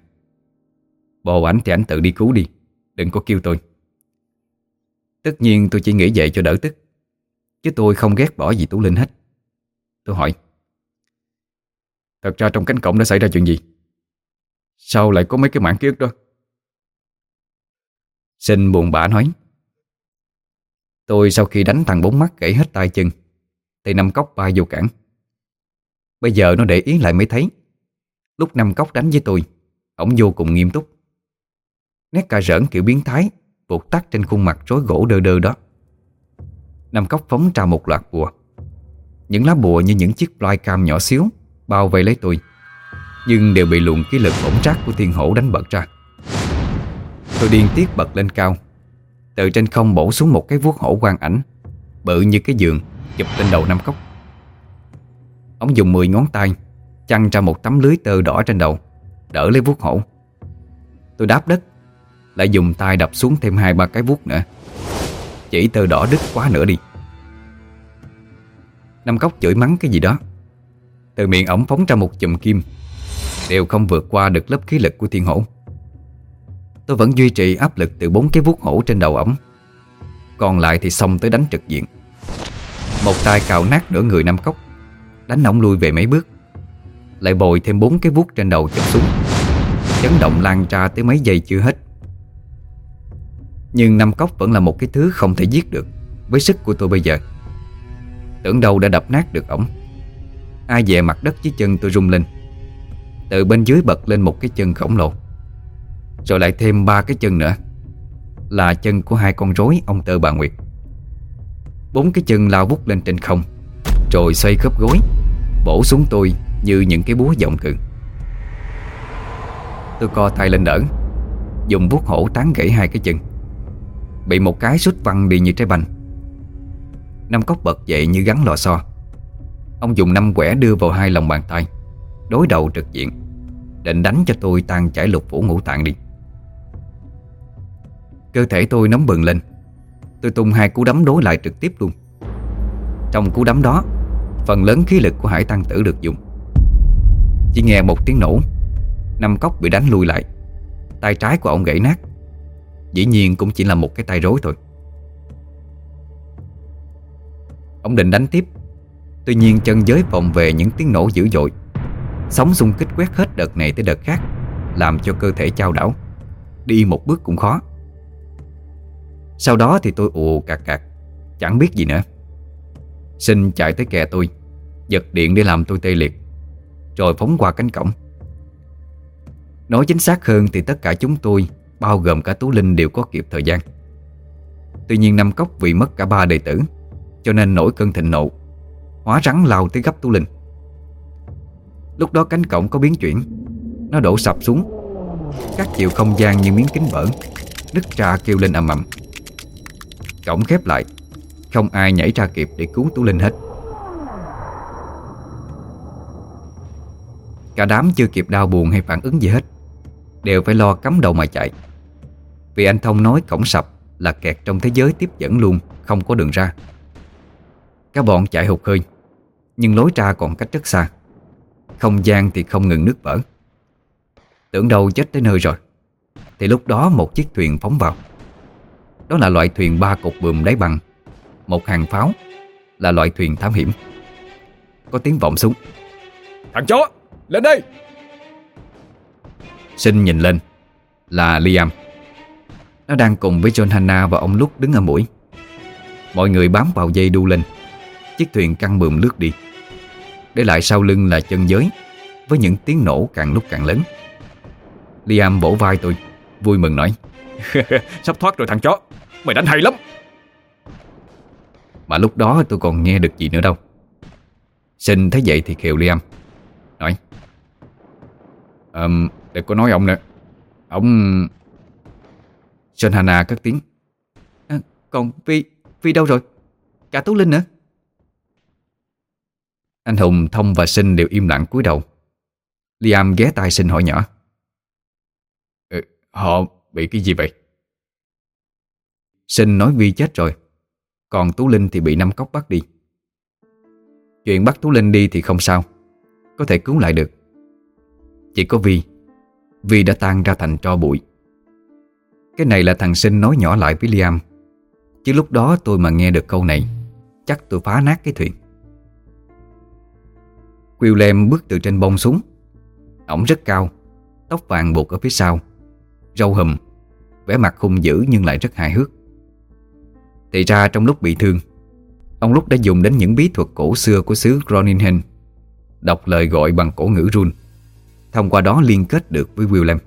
Bồ ảnh thì ảnh tự đi cứu đi, Đừng có kêu tôi. Tất nhiên tôi chỉ nghĩ vậy cho đỡ tức, Chứ tôi không ghét bỏ gì Tú Linh hết. Tôi hỏi, Thật ra trong cánh cổng đã xảy ra chuyện gì? Sao lại có mấy cái mảng ký ức đó? Sinh buồn bã nói, Tôi sau khi đánh thằng bốn mắt gãy hết tay chân, Thì nằm cốc bay vô cảng. Bây giờ nó để ý lại mới thấy. Lúc năm cốc đánh với tôi, Ổng vô cùng nghiêm túc. Nét cà rỡn kiểu biến thái Buộc tắt trên khuôn mặt rối gỗ đơ đơ đó. Năm cốc phóng ra một loạt bùa. Những lá bùa như những chiếc flycam nhỏ xíu, Bao vây lấy tôi. Nhưng đều bị luồng khí lực ổn trác của thiên hổ đánh bật ra. Tôi điên tiết bật lên cao. Từ trên không bổ xuống một cái vuốt hổ quang ảnh, Bự như cái giường, Chụp lên đầu năm cốc. Ông dùng 10 ngón tay Chăn ra một tấm lưới tơ đỏ trên đầu, Đỡ lấy vuốt hổ. Tôi đáp đất, Lại dùng tay đập xuống thêm hai ba cái vuốt nữa. Chỉ tơ đỏ đứt quá nữa đi. Năm cốc chửi mắng cái gì đó. Từ miệng ổng phóng ra một chùm kim, Đều không vượt qua được lớp khí lực của thiên hổ. Tôi vẫn duy trì áp lực từ bốn cái vuốt hổ trên đầu ổng. Còn lại thì xong tới đánh trực diện. Một tay cào nát nửa người năm cốc Đánh ổng lui về mấy bước. Lại bồi thêm bốn cái vuốt trên đầu chụp xuống. Chấn động lan ra tới mấy giây chưa hết. Nhưng năm cốc vẫn là một cái thứ không thể giết được Với sức của tôi bây giờ. Tưởng đâu đã đập nát được ổng. Ai về mặt đất dưới chân tôi rung lên. Từ bên dưới bật lên một cái chân khổng lồ. Rồi lại thêm ba cái chân nữa. Là chân của hai con rối ông tơ bà Nguyệt. Bốn cái chân lao vút lên trên không. Rồi xoay khớp gối, Bổ xuống tôi như những cái búa giọng cường Tôi co tay lên đỡ, Dùng vuốt hổ tán gãy hai cái chân. Bị một cái sút văng đi như trái banh. Năm cốc bật dậy như gắn lò xo. Ông dùng năm quẻ đưa vào hai lòng bàn tay, Đối đầu trực diện, Định đánh cho tôi tan chảy lục phủ ngũ tạng đi. Cơ thể tôi nóng bừng lên. Tôi tung hai cú đấm đối lại trực tiếp luôn. Trong cú đấm đó Phần lớn khí lực của hải tăng tử được dùng. Chỉ nghe một tiếng nổ, Năm cốc bị đánh lui lại. Tay trái của ông gãy nát. Dĩ nhiên cũng chỉ là một cái tay rối thôi. Ông định đánh tiếp. Tuy nhiên chân giới vòng về những tiếng nổ dữ dội. Sóng xung kích quét hết đợt này tới đợt khác, Làm cho cơ thể trao đảo. Đi một bước cũng khó. Sau đó thì tôi ù cạc cạc Chẳng biết gì nữa. Sinh chạy tới kè tôi, Giật điện để làm tôi tê liệt, Rồi phóng qua cánh cổng. Nói chính xác hơn thì tất cả chúng tôi, Bao gồm cả Tú Linh đều có kịp thời gian. Tuy nhiên nam cốc vì mất cả ba đệ tử, Cho nên nổi cơn thịnh nộ, Hóa rắn lao tới gấp Tú Linh. Lúc đó cánh cổng có biến chuyển, Nó đổ sập xuống. Các chiều không gian như miếng kính vỡ Đứt ra kêu lên ầm ầm. Cổng khép lại không ai nhảy ra kịp để cứu Tú Linh hết. Cả đám chưa kịp đau buồn hay phản ứng gì hết, Đều phải lo cắm đầu mà chạy. Vì anh Thông nói cổng sập Là kẹt trong thế giới tiếp dẫn luôn, Không có đường ra. Các bọn chạy hụt hơi, Nhưng lối ra còn cách rất xa. Không gian thì không ngừng nước vỡ. Tưởng đâu chết tới nơi rồi, Thì lúc đó một chiếc thuyền phóng vào. Đó là loại thuyền ba cột bùm đáy bằng một hàng pháo Là loại thuyền thám hiểm. Có tiếng vọng súng. Thằng chó, lên đây! Sinh nhìn lên Là Liam. Nó đang cùng với John Hanna và ông Lúc đứng ở mũi. Mọi người bám vào dây đu lên. Chiếc thuyền căng bườm lướt đi. Để lại sau lưng là chân giới Với những tiếng nổ càng lúc càng lớn. Liam vỗ vai tôi Vui mừng nói <laughs> Sắp thoát rồi thằng chó. Mày đánh hay lắm mà lúc đó tôi còn nghe được gì nữa đâu. Sinh thấy vậy thì khều Liam Nói um, Đừng có nói ông nữa Ông Sơn Hana cất tiếng. À, Còn Vi, Vi đâu rồi? Cả Tú Linh nữa. Anh Hùng, Thông và Sinh đều im lặng cúi đầu. Liam ghé tai Sinh hỏi nhỏ ừ, Họ bị cái gì vậy? Sinh nói Vi chết rồi. Còn Tú Linh thì bị năm cốc bắt đi. Chuyện bắt Tú Linh đi thì không sao. Có thể cứu lại được. Chỉ có Vi. Vi đã tan ra thành tro bụi. Cái này là thằng sinh nói nhỏ lại với Liam. Chứ lúc đó tôi mà nghe được câu này, Chắc tôi phá nát cái thuyền. William bước từ trên bông xuống. Ổng rất cao, Tóc vàng buộc ở phía sau, Râu hùm, vẻ mặt hung dữ nhưng lại rất hài hước. Thì ra trong lúc bị thương. Ông lúc đã dùng đến những bí thuật cổ xưa của xứ Groningen, Đọc lời gọi bằng cổ ngữ run. Thông qua đó liên kết được với William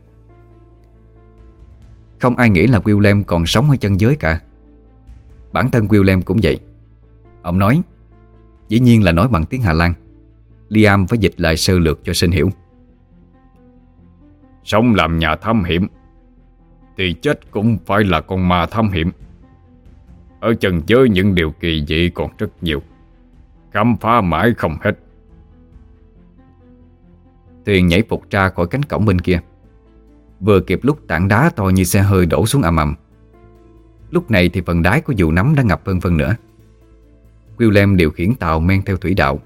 Không ai nghĩ là William còn sống ở chân giới cả. Bản thân William cũng vậy. Ông nói, Dĩ nhiên là nói bằng tiếng Hà Lan. Liam phải dịch lại sơ lược cho sinh hiểu. Sống làm nhà thám hiểm, Thì chết cũng phải là con ma thám hiểm. Ở chân giới những điều kỳ dị còn rất nhiều. Khám phá mãi không hết. Thuyền nhảy phục ra khỏi cánh cổng bên kia. Vừa kịp lúc tảng đá to như xe hơi đổ xuống ầm ầm. Lúc này thì phần đáy của dù nắm đã ngập hơn phân nữa. William điều khiển tàu men theo thủy đạo.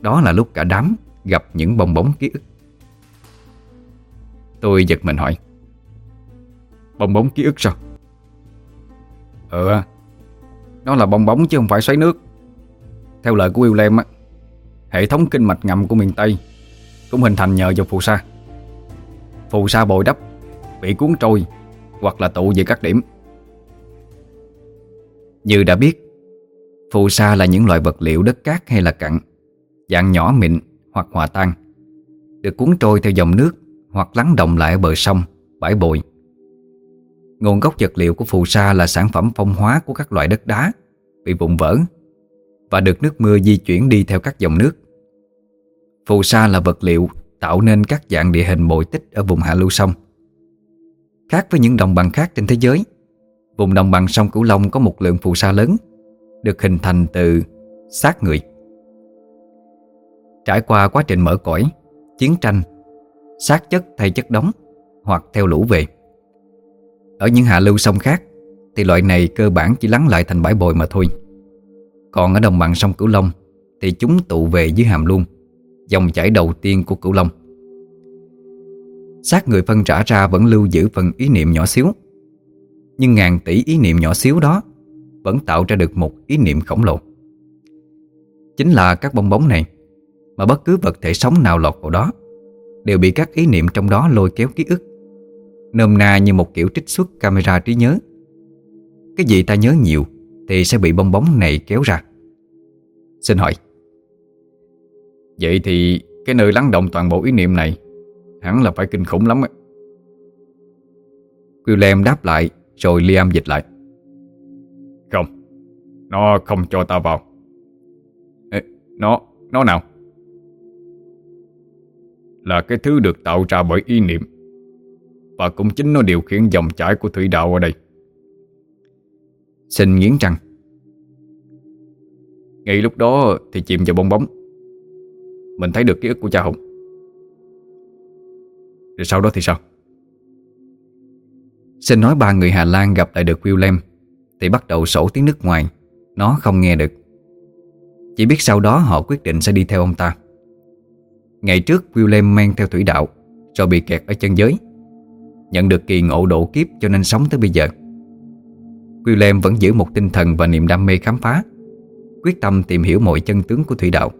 Đó là lúc cả đám gặp những bong bóng ký ức. Tôi giật mình hỏi Bong bóng ký ức sao? Ừ nó là bong bóng chứ không phải xoáy nước. Theo lời của William á Hệ thống kinh mạch ngầm của miền Tây Cũng hình thành nhờ vào phù sa. Phù sa bồi đắp Bị cuốn trôi Hoặc là tụ về các điểm. Như đã biết Phù sa là những loại vật liệu đất cát hay là cặn Dạng nhỏ mịn hoặc hòa tan Được cuốn trôi theo dòng nước Hoặc lắng động lại ở bờ sông, bãi bồi. Nguồn gốc vật liệu của phù sa là sản phẩm phong hóa của các loại đất đá Bị vụn vỡ Và được nước mưa di chuyển đi theo các dòng nước Phù sa là vật liệu tạo nên các dạng địa hình bồi tích ở vùng hạ lưu sông. Khác với những đồng bằng khác trên thế giới, vùng đồng bằng sông Cửu Long có một lượng phù sa lớn được hình thành từ xác người. Trải qua quá trình mở cõi, chiến tranh, xác chất thay chất đóng hoặc theo lũ về. Ở những hạ lưu sông khác, thì loại này cơ bản chỉ lắng lại thành bãi bồi mà thôi. Còn ở đồng bằng sông Cửu Long, thì chúng tụ về dưới hàm luôn Dòng chảy đầu tiên của Cửu Long. Xác người phân rã ra vẫn lưu giữ phần ý niệm nhỏ xíu. Nhưng ngàn tỷ ý niệm nhỏ xíu đó Vẫn tạo ra được một ý niệm khổng lồ. Chính là các bong bóng này Mà bất cứ vật thể sống nào lọt vào đó Đều bị các ý niệm trong đó lôi kéo ký ức. Nôm na như một kiểu trích xuất camera trí nhớ. Cái gì ta nhớ nhiều Thì sẽ bị bong bóng này kéo ra. Xin hỏi Vậy thì cái nơi lắng động toàn bộ ý niệm này Hẳn là phải kinh khủng lắm á. William đáp lại Rồi Liam dịch lại. Không Nó không cho ta vào. Ê, Nó, nó nào? Là cái thứ được tạo ra bởi ý niệm. Và cũng chính nó điều khiển dòng chảy của thủy đạo ở đây. Xin nghiến răng. Ngay lúc đó thì chìm vào bong bóng. Mình thấy được ký ức của cha Hùng. Rồi sau đó thì sao? Xin nói ba người Hà Lan gặp lại được William Thì bắt đầu sổ tiếng nước ngoài. Nó không nghe được. Chỉ biết sau đó họ quyết định sẽ đi theo ông ta. Ngày trước William men theo thủy đạo, Rồi bị kẹt ở chân giới. Nhận được kỳ ngộ độ kiếp cho nên sống tới bây giờ. William vẫn giữ một tinh thần và niềm đam mê khám phá, Quyết tâm tìm hiểu mọi chân tướng của thủy đạo.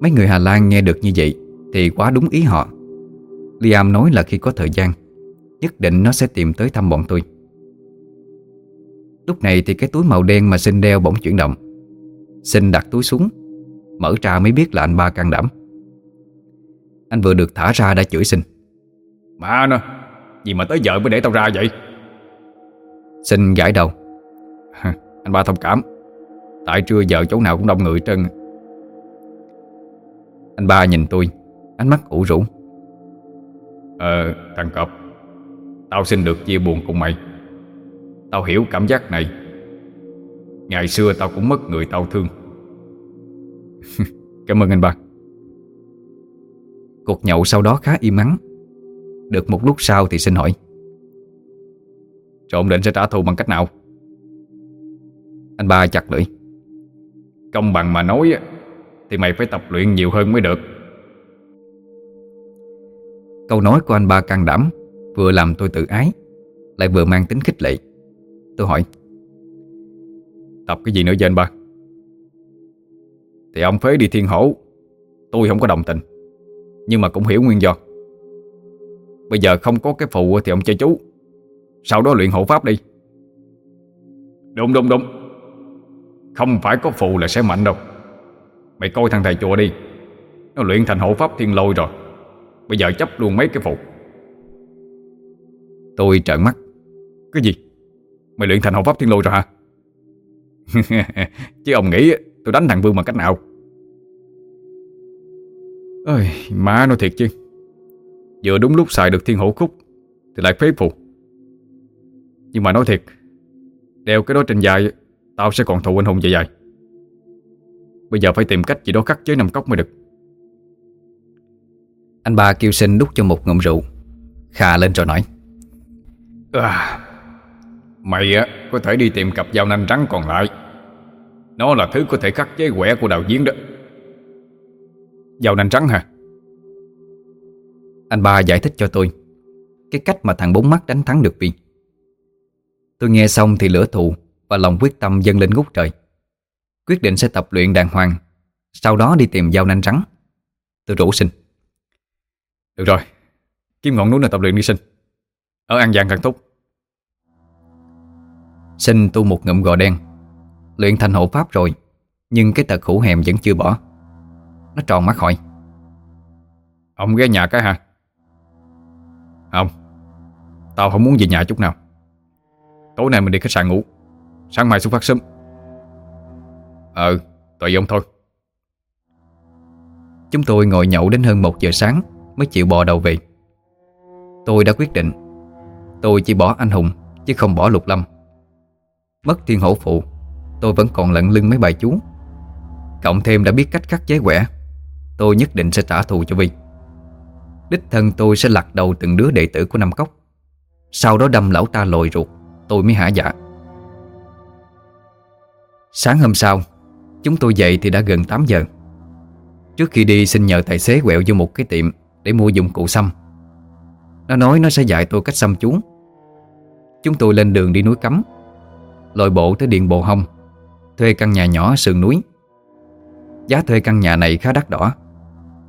Mấy người Hà Lan nghe được như vậy Thì quá đúng ý họ. Liam nói là khi có thời gian, Nhất định nó sẽ tìm tới thăm bọn tôi. Lúc này thì cái túi màu đen mà Sinh đeo bỗng chuyển động. Sinh đặt túi xuống, Mở ra mới biết là anh ba can đảm. Anh vừa được thả ra đã chửi Sinh mà nó Gì mà tới giờ mới để tao ra vậy? Sinh gãi đầu. Anh ba thông cảm. Tại trưa giờ chỗ nào cũng đông người trơn. Anh ba nhìn tôi Ánh mắt ủ rũ. Ờ thằng cọp Tao xin được chia buồn cùng mày. Tao hiểu cảm giác này. Ngày xưa tao cũng mất người tao thương. <laughs> Cảm ơn anh ba. Cuộc nhậu sau đó khá im ắng được một lúc sau thì xin hỏi. Rồi ông định sẽ trả thù bằng cách nào? Anh ba chặt lưỡi. Công bằng mà nói Thì mày phải tập luyện nhiều hơn mới được. Câu nói của anh ba can đảm, Vừa làm tôi tự ái, Lại vừa mang tính khích lệ. Tôi hỏi, Tập cái gì nữa vậy anh ba? Thì ông phế đi thiên hổ, Tôi không có đồng tình, Nhưng mà cũng hiểu nguyên do. Bây giờ không có cái phù thì ông chơi chú. Sau đó luyện hộ pháp đi. Đúng đúng đúng. Không phải có phù là sẽ mạnh đâu. Mày coi thằng thầy chùa đi. Nó luyện thành hộ pháp thiên lôi rồi. Bây giờ chấp luôn mấy cái phù Tôi trợn mắt. Cái gì? Mày luyện thành hộ pháp thiên lôi rồi hả? <laughs> Chứ ông nghĩ tôi đánh thằng Vương bằng cách nào? Ơi, má nói thiệt chứ Vừa đúng lúc xài được thiên hổ khúc Thì lại phế phù. Nhưng mà nói thiệt Đeo cái đó trên dài Tao sẽ còn thù anh hùng dài dài Bây giờ phải tìm cách gì đó khắc chế nằm cốc mới được. Anh ba kêu xin đút cho một ngụm rượu. Khà lên rồi nói. À, Mày á có thể đi tìm cặp dao nanh trắng còn lại. Nó là thứ có thể khắc chế quẻ của đạo diễn đó. Dao nanh trắng hả anh ba giải thích cho tôi Cái cách mà thằng bốn mắt đánh thắng được Vi Tôi nghe xong thì lửa thù Và lòng quyết tâm dâng lên ngút trời. Quyết định sẽ tập luyện đàng hoàng, Sau đó đi tìm dao nanh trắng Tôi rủ sinh. Được rồi, Kiếm ngọn núi nào tập luyện đi, sinh. Ở An Giang càng tốt. Sinh tu một ngụm gò đen, Luyện thành hộ pháp rồi, Nhưng cái tật hữu hèm vẫn chưa bỏ. Nó tròn mắt hỏi. Ông ghé nhà cái hả? Không. Tao không muốn về nhà chút nào. Tối nay mình đi khách sạn ngủ. Sáng mai xuất phát sớm. Ừ Tùy ông thôi. Chúng tôi ngồi nhậu đến hơn 1 giờ sáng Mới chịu bò đầu về. Tôi đã quyết định, Tôi chỉ bỏ anh Hùng Chứ không bỏ Lục Lâm. Mất thiên hổ phụ, Tôi vẫn còn lận lưng mấy bài chú. Cộng thêm đã biết cách khắc chế quẻ, Tôi nhất định sẽ trả thù cho Vi Đích thân tôi sẽ lặt đầu từng đứa đệ tử của Năm Cốc. Sau đó đâm lão ta lồi ruột, Tôi mới hả dạ. Sáng hôm sau, Chúng tôi dậy thì đã gần 8 giờ. Trước khi đi, xin nhờ tài xế quẹo vô một cái tiệm Để mua dụng cụ xăm. Nó nói nó sẽ dạy tôi cách xăm chú. Chúng tôi lên đường đi núi cấm, Lội bộ tới điện Bồ Hông, Thuê căn nhà nhỏ sườn núi. Giá thuê căn nhà này khá đắt đỏ.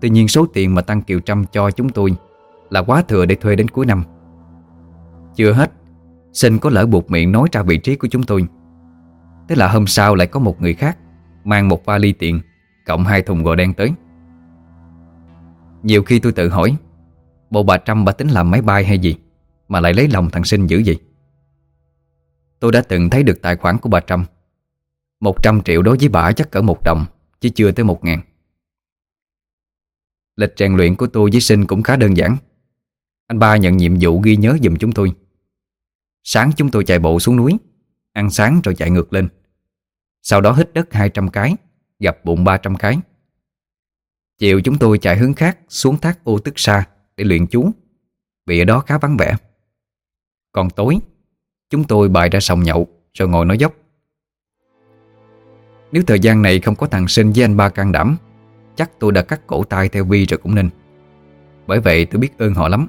Tuy nhiên số tiền mà Tăng Kiều Trâm cho chúng tôi Là quá thừa để thuê đến cuối năm. Chưa hết Sinh có lỡ buộc miệng nói ra vị trí của chúng tôi. Thế là hôm sau lại có một người khác Mang một vali tiền, Cộng hai thùng gò đen tới. Nhiều khi tôi tự hỏi, Bộ bà Trâm bà tính làm máy bay hay gì Mà lại lấy lòng thằng Sinh dữ vậy? Tôi đã từng thấy được tài khoản của bà Trâm. 100 triệu đối với bà chắc cỡ một đồng, Chứ chưa tới một ngàn. Lịch rèn luyện của tôi với Sinh cũng khá đơn giản. Anh ba nhận nhiệm vụ ghi nhớ giùm chúng tôi. Sáng chúng tôi chạy bộ xuống núi, Ăn sáng rồi chạy ngược lên. Sau đó hít đất 200 cái, Gặp bụng 300 cái. Chiều chúng tôi chạy hướng khác Xuống thác ô tức xa Để luyện chú, Vì ở đó khá vắng vẻ. Còn tối, Chúng tôi bài ra sòng nhậu Rồi ngồi nói dốc. Nếu thời gian này không có thằng sinh với anh ba can đảm Chắc tôi đã cắt cổ tay theo Vi rồi cũng nên. Bởi vậy tôi biết ơn họ lắm.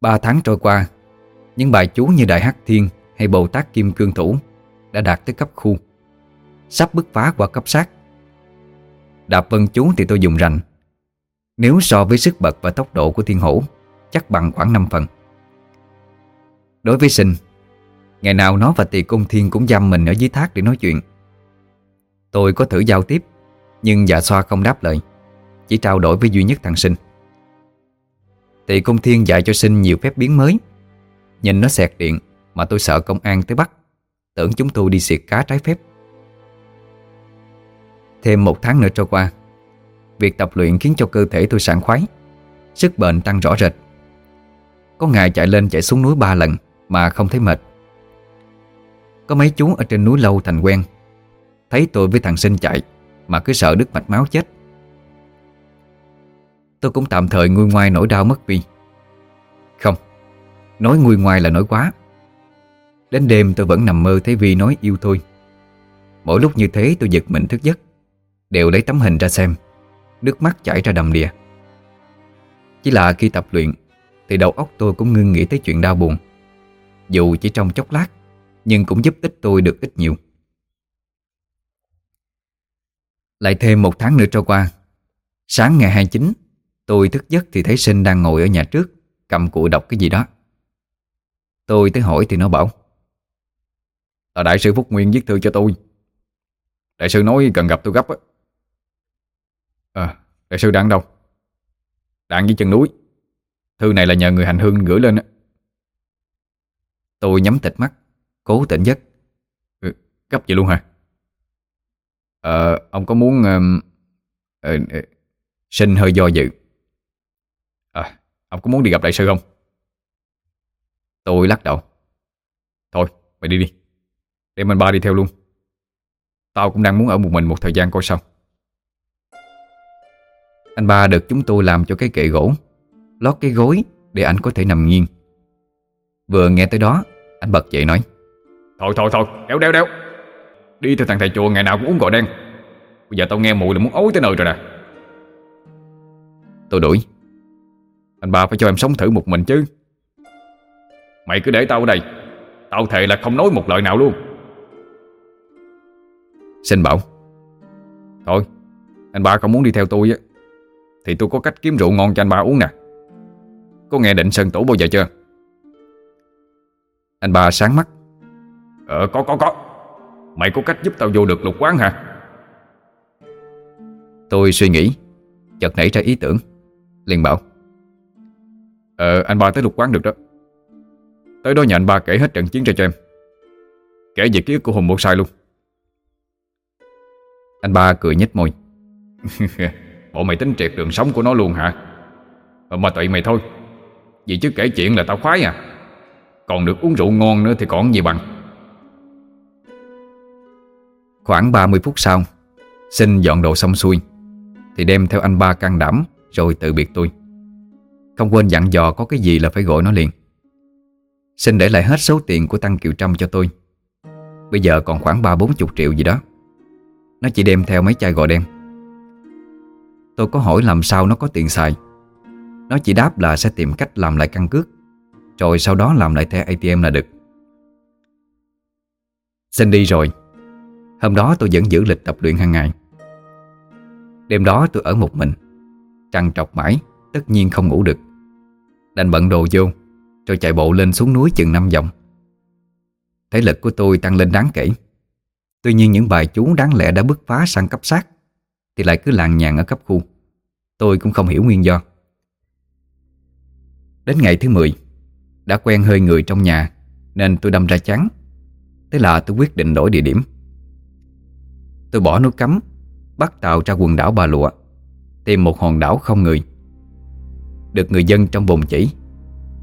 Ba tháng trôi qua, Những bài chú như Đại Hắc Thiên Hay Bồ Tát Kim Cương Thủ Đã đạt tới cấp khu, Sắp bứt phá qua cấp sát Đạp vân chú thì tôi dùng rành. Nếu so với sức bật và tốc độ của thiên hổ, Chắc bằng khoảng 5 phần. Đối với sinh, Ngày nào nó và tỳ cung thiên cũng giam mình ở dưới thác để nói chuyện. Tôi có thử giao tiếp nhưng dạ xoa không đáp lời, Chỉ trao đổi với duy nhất thằng sinh. Thì công thiên dạy cho sinh nhiều phép biến mới. Nhìn nó xẹt điện Mà tôi sợ công an tới bắt, Tưởng chúng tôi đi xiệt cá trái phép. Thêm một tháng nữa trôi qua, Việc tập luyện khiến cho cơ thể tôi sảng khoái, Sức bệnh tăng rõ rệt. Có ngày chạy lên chạy xuống núi ba lần Mà không thấy mệt. Có mấy chú ở trên núi lâu thành quen, Thấy tôi với thằng sinh chạy mà cứ sợ đứt mạch máu chết. Tôi cũng tạm thời nguôi ngoai nỗi đau mất Vi Không, Nói nguôi ngoai là nói quá. Đến đêm tôi vẫn nằm mơ thấy Vi nói yêu thôi Mỗi lúc như thế tôi giật mình thức giấc, Đều lấy tấm hình ra xem, Nước mắt chảy ra đầm đìa. Chỉ là khi tập luyện, Thì đầu óc tôi cũng ngưng nghĩ tới chuyện đau buồn. Dù chỉ trong chốc lát, Nhưng cũng giúp ích tôi được ít nhiều. Lại thêm một tháng nữa trôi qua. Sáng ngày 29 Tôi thức giấc thì thấy Sinh đang ngồi ở nhà trước Cầm cụi đọc cái gì đó. Tôi tới hỏi thì nó bảo Là đại sư Phúc Nguyên viết thư cho tôi. Đại sư nói cần gặp tôi gấp á. À đại sư đang đâu? Đang dưới chân núi. Thư này là nhờ người hành hương gửi lên á. Tôi nhắm tịch mắt Cố tỉnh giấc. Ừ, Gấp vậy luôn hả? Ờ ông có muốn Um, uh, ờ, uh, ờ, Sinh hơi do dự. À ông có muốn đi gặp đại sư không? Tôi lắc đầu. Thôi mày đi đi. Đem anh ba đi theo luôn. Tao cũng đang muốn ở một mình một thời gian coi sao. Anh ba được chúng tôi làm cho cái kệ gỗ Lót cái gối để anh có thể nằm nghiêng. Vừa nghe tới đó Anh bật dậy nói. Thôi thôi thôi đéo đéo đéo. Đi theo thằng thầy chùa, ngày nào cũng uống gò đen. Bây giờ tao nghe mùi là muốn ối tới nơi rồi nè. Tôi đuổi. Anh ba phải cho em sống thử một mình chứ. Mày cứ để tao ở đây. Tao thề là không nói một lời nào luôn. Sinh bảo. Thôi, Anh ba không muốn đi theo tôi á, Thì tôi có cách kiếm rượu ngon cho anh ba uống nè. Có nghe định sơn tủ bao giờ chưa? Anh ba sáng mắt. Ờ có có có. Mày có cách giúp tao vô được lục quán hả? Tôi suy nghĩ Chợt nảy ra ý tưởng. Liền bảo Ờ anh ba tới lục quán được đó. Tới đó nhà anh ba kể hết trận chiến ra cho em. Kể về ký ức của Hùng Một Sai luôn. Anh ba cười nhếch môi. <laughs> Bộ mày tính triệt đường sống của nó luôn hả? Ờ, Mà tụi mày thôi. Vì chứ kể chuyện là tao khoái à. Còn được uống rượu ngon nữa thì còn gì bằng. Khoảng 30 phút sau Xin dọn đồ xong xuôi, Thì đem theo anh ba can đảm Rồi tự biệt tôi. Không quên dặn dò có cái gì là phải gọi nó liền. Xin để lại hết số tiền của Tăng Kiều Trâm cho tôi. Bây giờ còn khoảng 3-40 triệu gì đó. Nó chỉ đem theo mấy chai gò đen. Tôi có hỏi làm sao nó có tiền xài. Nó chỉ đáp là sẽ tìm cách làm lại căn cước, Rồi sau đó làm lại thẻ ATM là được. Xin đi rồi Hôm đó tôi vẫn giữ lịch tập luyện hàng ngày. Đêm đó tôi ở một mình Trăng trọc mãi, Tất nhiên không ngủ được. Đành bận đồ vô, Rồi chạy bộ lên xuống núi chừng 5 vòng. Thể lực của tôi tăng lên đáng kể. Tuy nhiên những bài chú đáng lẽ đã bứt phá sang cấp sát Thì lại cứ làng nhàng ở cấp khu. Tôi cũng không hiểu nguyên do. Đến ngày thứ 10 Đã quen hơi người trong nhà, Nên tôi đâm ra chán. Thế là tôi quyết định đổi địa điểm. Tôi bỏ núi cấm, Bắt tàu ra quần đảo Bà Lụa, Tìm một hòn đảo không người. Được người dân trong vùng chỉ,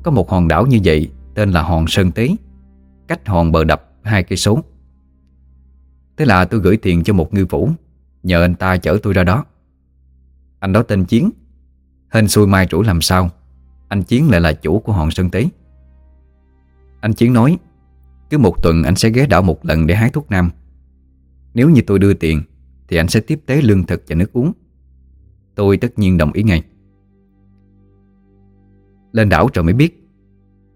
Có một hòn đảo như vậy Tên là hòn Sơn Tế, Cách hòn bờ đập hai cây số. Thế là tôi gửi tiền cho một ngư phủ, Nhờ anh ta chở tôi ra đó. Anh đó tên Chiến, Hên xui mai chủ làm sao, Anh Chiến lại là chủ của hòn Sơn Tế. Anh Chiến nói, Cứ một tuần anh sẽ ghé đảo một lần để hái thuốc nam. Nếu như tôi đưa tiền, Thì anh sẽ tiếp tế lương thực và nước uống. Tôi tất nhiên đồng ý ngay. Lên đảo rồi mới biết,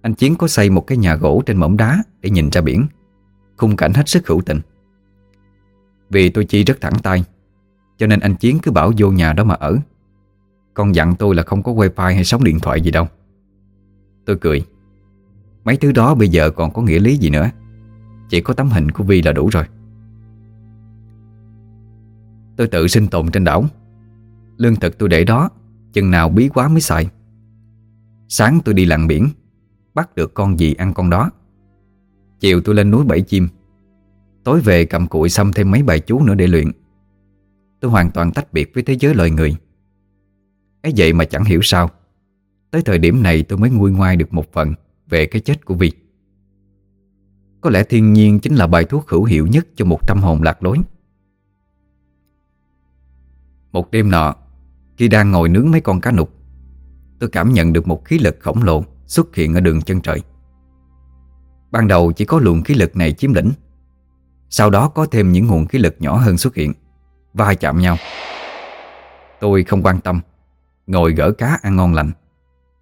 Anh Chiến có xây một cái nhà gỗ trên mỏm đá Để nhìn ra biển, Khung cảnh hết sức hữu tình. Vì tôi chi rất thẳng tay, Cho nên anh Chiến cứ bảo vô nhà đó mà ở. Còn dặn tôi là không có wifi hay sóng điện thoại gì đâu. Tôi cười. Mấy thứ đó bây giờ còn có nghĩa lý gì nữa? Chỉ có tấm hình của Vi là đủ rồi. Tôi tự sinh tồn trên đảo. Lương thực tôi để đó, Chừng nào bí quá mới xài. Sáng tôi đi lặn biển, Bắt được con gì ăn con đó. Chiều tôi lên núi bẫy chim. Tối về cầm cụi xăm thêm mấy bài chú nữa để luyện. Tôi hoàn toàn tách biệt với thế giới loài người. Ấy vậy mà chẳng hiểu sao, Tới thời điểm này tôi mới nguôi ngoai được một phần Về cái chết của Vi. Có lẽ thiên nhiên chính là bài thuốc hữu hiệu nhất Cho một tâm hồn lạc lối. Một đêm nọ, Khi đang ngồi nướng mấy con cá nục, Tôi cảm nhận được một khí lực khổng lồ Xuất hiện ở đường chân trời. Ban đầu chỉ có luồng khí lực này chiếm lĩnh, Sau đó có thêm những nguồn khí lực nhỏ hơn xuất hiện và chạm nhau. Tôi không quan tâm, Ngồi gỡ cá ăn ngon lành,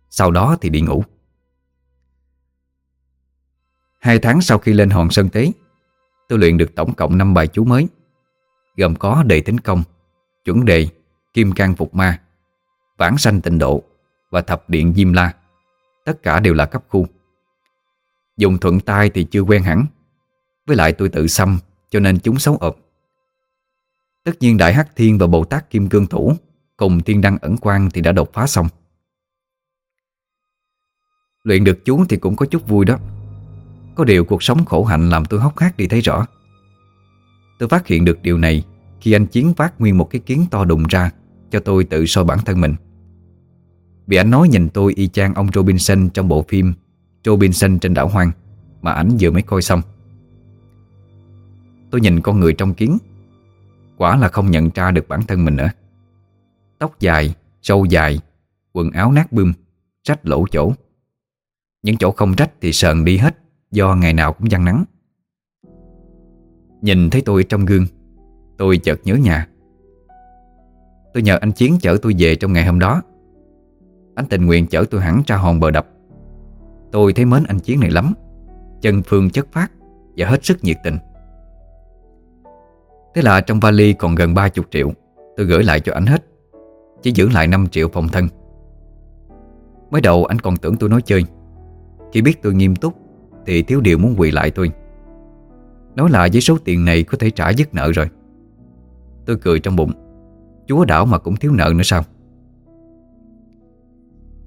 Sau đó thì đi ngủ. Hai tháng sau khi lên hòn Sơn Tế, Tôi luyện được tổng cộng 5 bài chú mới, Gồm có đề tính công Chuẩn đề Kim can phục ma, Vãng sanh tịnh độ Và thập điện Diêm La. Tất cả đều là cấp khu. Dùng thuận tay thì chưa quen hẳn. Với lại tôi tự xăm, Cho nên chúng xấu ộp Tất nhiên Đại Hắc Thiên và Bồ Tát Kim Cương Thủ Cùng Thiên Đăng Ẩn Quang thì đã đột phá xong. Luyện được chú thì cũng có chút vui đó. Có điều cuộc sống khổ hạnh làm tôi hốc hác đi thấy rõ. Tôi phát hiện được điều này khi anh Chiến vác nguyên một cái kiến to đùng ra Cho tôi tự soi bản thân mình. Vì anh nói nhìn tôi y chang ông Robinson trong bộ phim Robinson trên đảo hoang Mà ảnh vừa mới coi xong. Tôi nhìn con người trong kiến Quả là không nhận ra được bản thân mình nữa. Tóc dài, sâu dài Quần áo nát bươm Rách lỗ chỗ. Những chỗ không rách thì sờn đi hết Do ngày nào cũng giăng nắng. Nhìn thấy tôi trong gương Tôi chợt nhớ nhà. Tôi nhờ anh Chiến chở tôi về trong ngày hôm đó. Anh tình nguyện chở tôi hẳn ra hòn bờ đập. Tôi thấy mến anh Chiến này lắm. Chân phương chất phát Và hết sức nhiệt tình. Thế là trong vali còn gần 30 triệu, Tôi gửi lại cho anh hết. Chỉ giữ lại 5 triệu phòng thân. Mới đầu anh còn tưởng tôi nói chơi. Khi biết tôi nghiêm túc, Thì thiếu điều muốn quỳ lại tôi. Nói là với số tiền này có thể trả dứt nợ rồi. Tôi cười trong bụng. Chúa đảo mà cũng thiếu nợ nữa sao?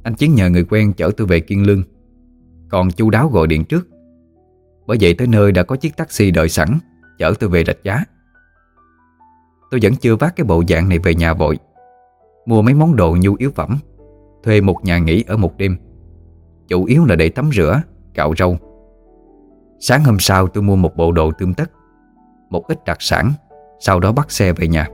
Anh Chiến nhờ người quen chở tôi về Kiên Lương. Còn chu đáo gọi điện trước. Bởi vậy tới nơi đã có chiếc taxi đợi sẵn, Chở tôi về rạch giá. Tôi vẫn chưa vác cái bộ dạng này về nhà vội. Mua mấy món đồ nhu yếu phẩm, Thuê một nhà nghỉ ở một đêm. Chủ yếu là để tắm rửa, Cạo râu. Sáng hôm sau tôi mua một bộ đồ tươm tất, Một ít đặc sản. Sau đó bắt xe về nhà.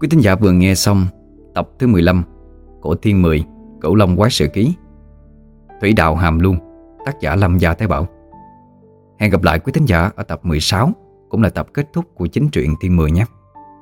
Quý tín giả vừa nghe xong tập thứ 15 của Thiên Mười Cửu Long Quái Sự Ký. Thủy Đạo Hàm luôn tác giả Lâm Gia Thái Bảo. Hẹn gặp lại quý tín giả ở tập 16 cũng là tập kết thúc của chính truyện Thiên Mười nhé.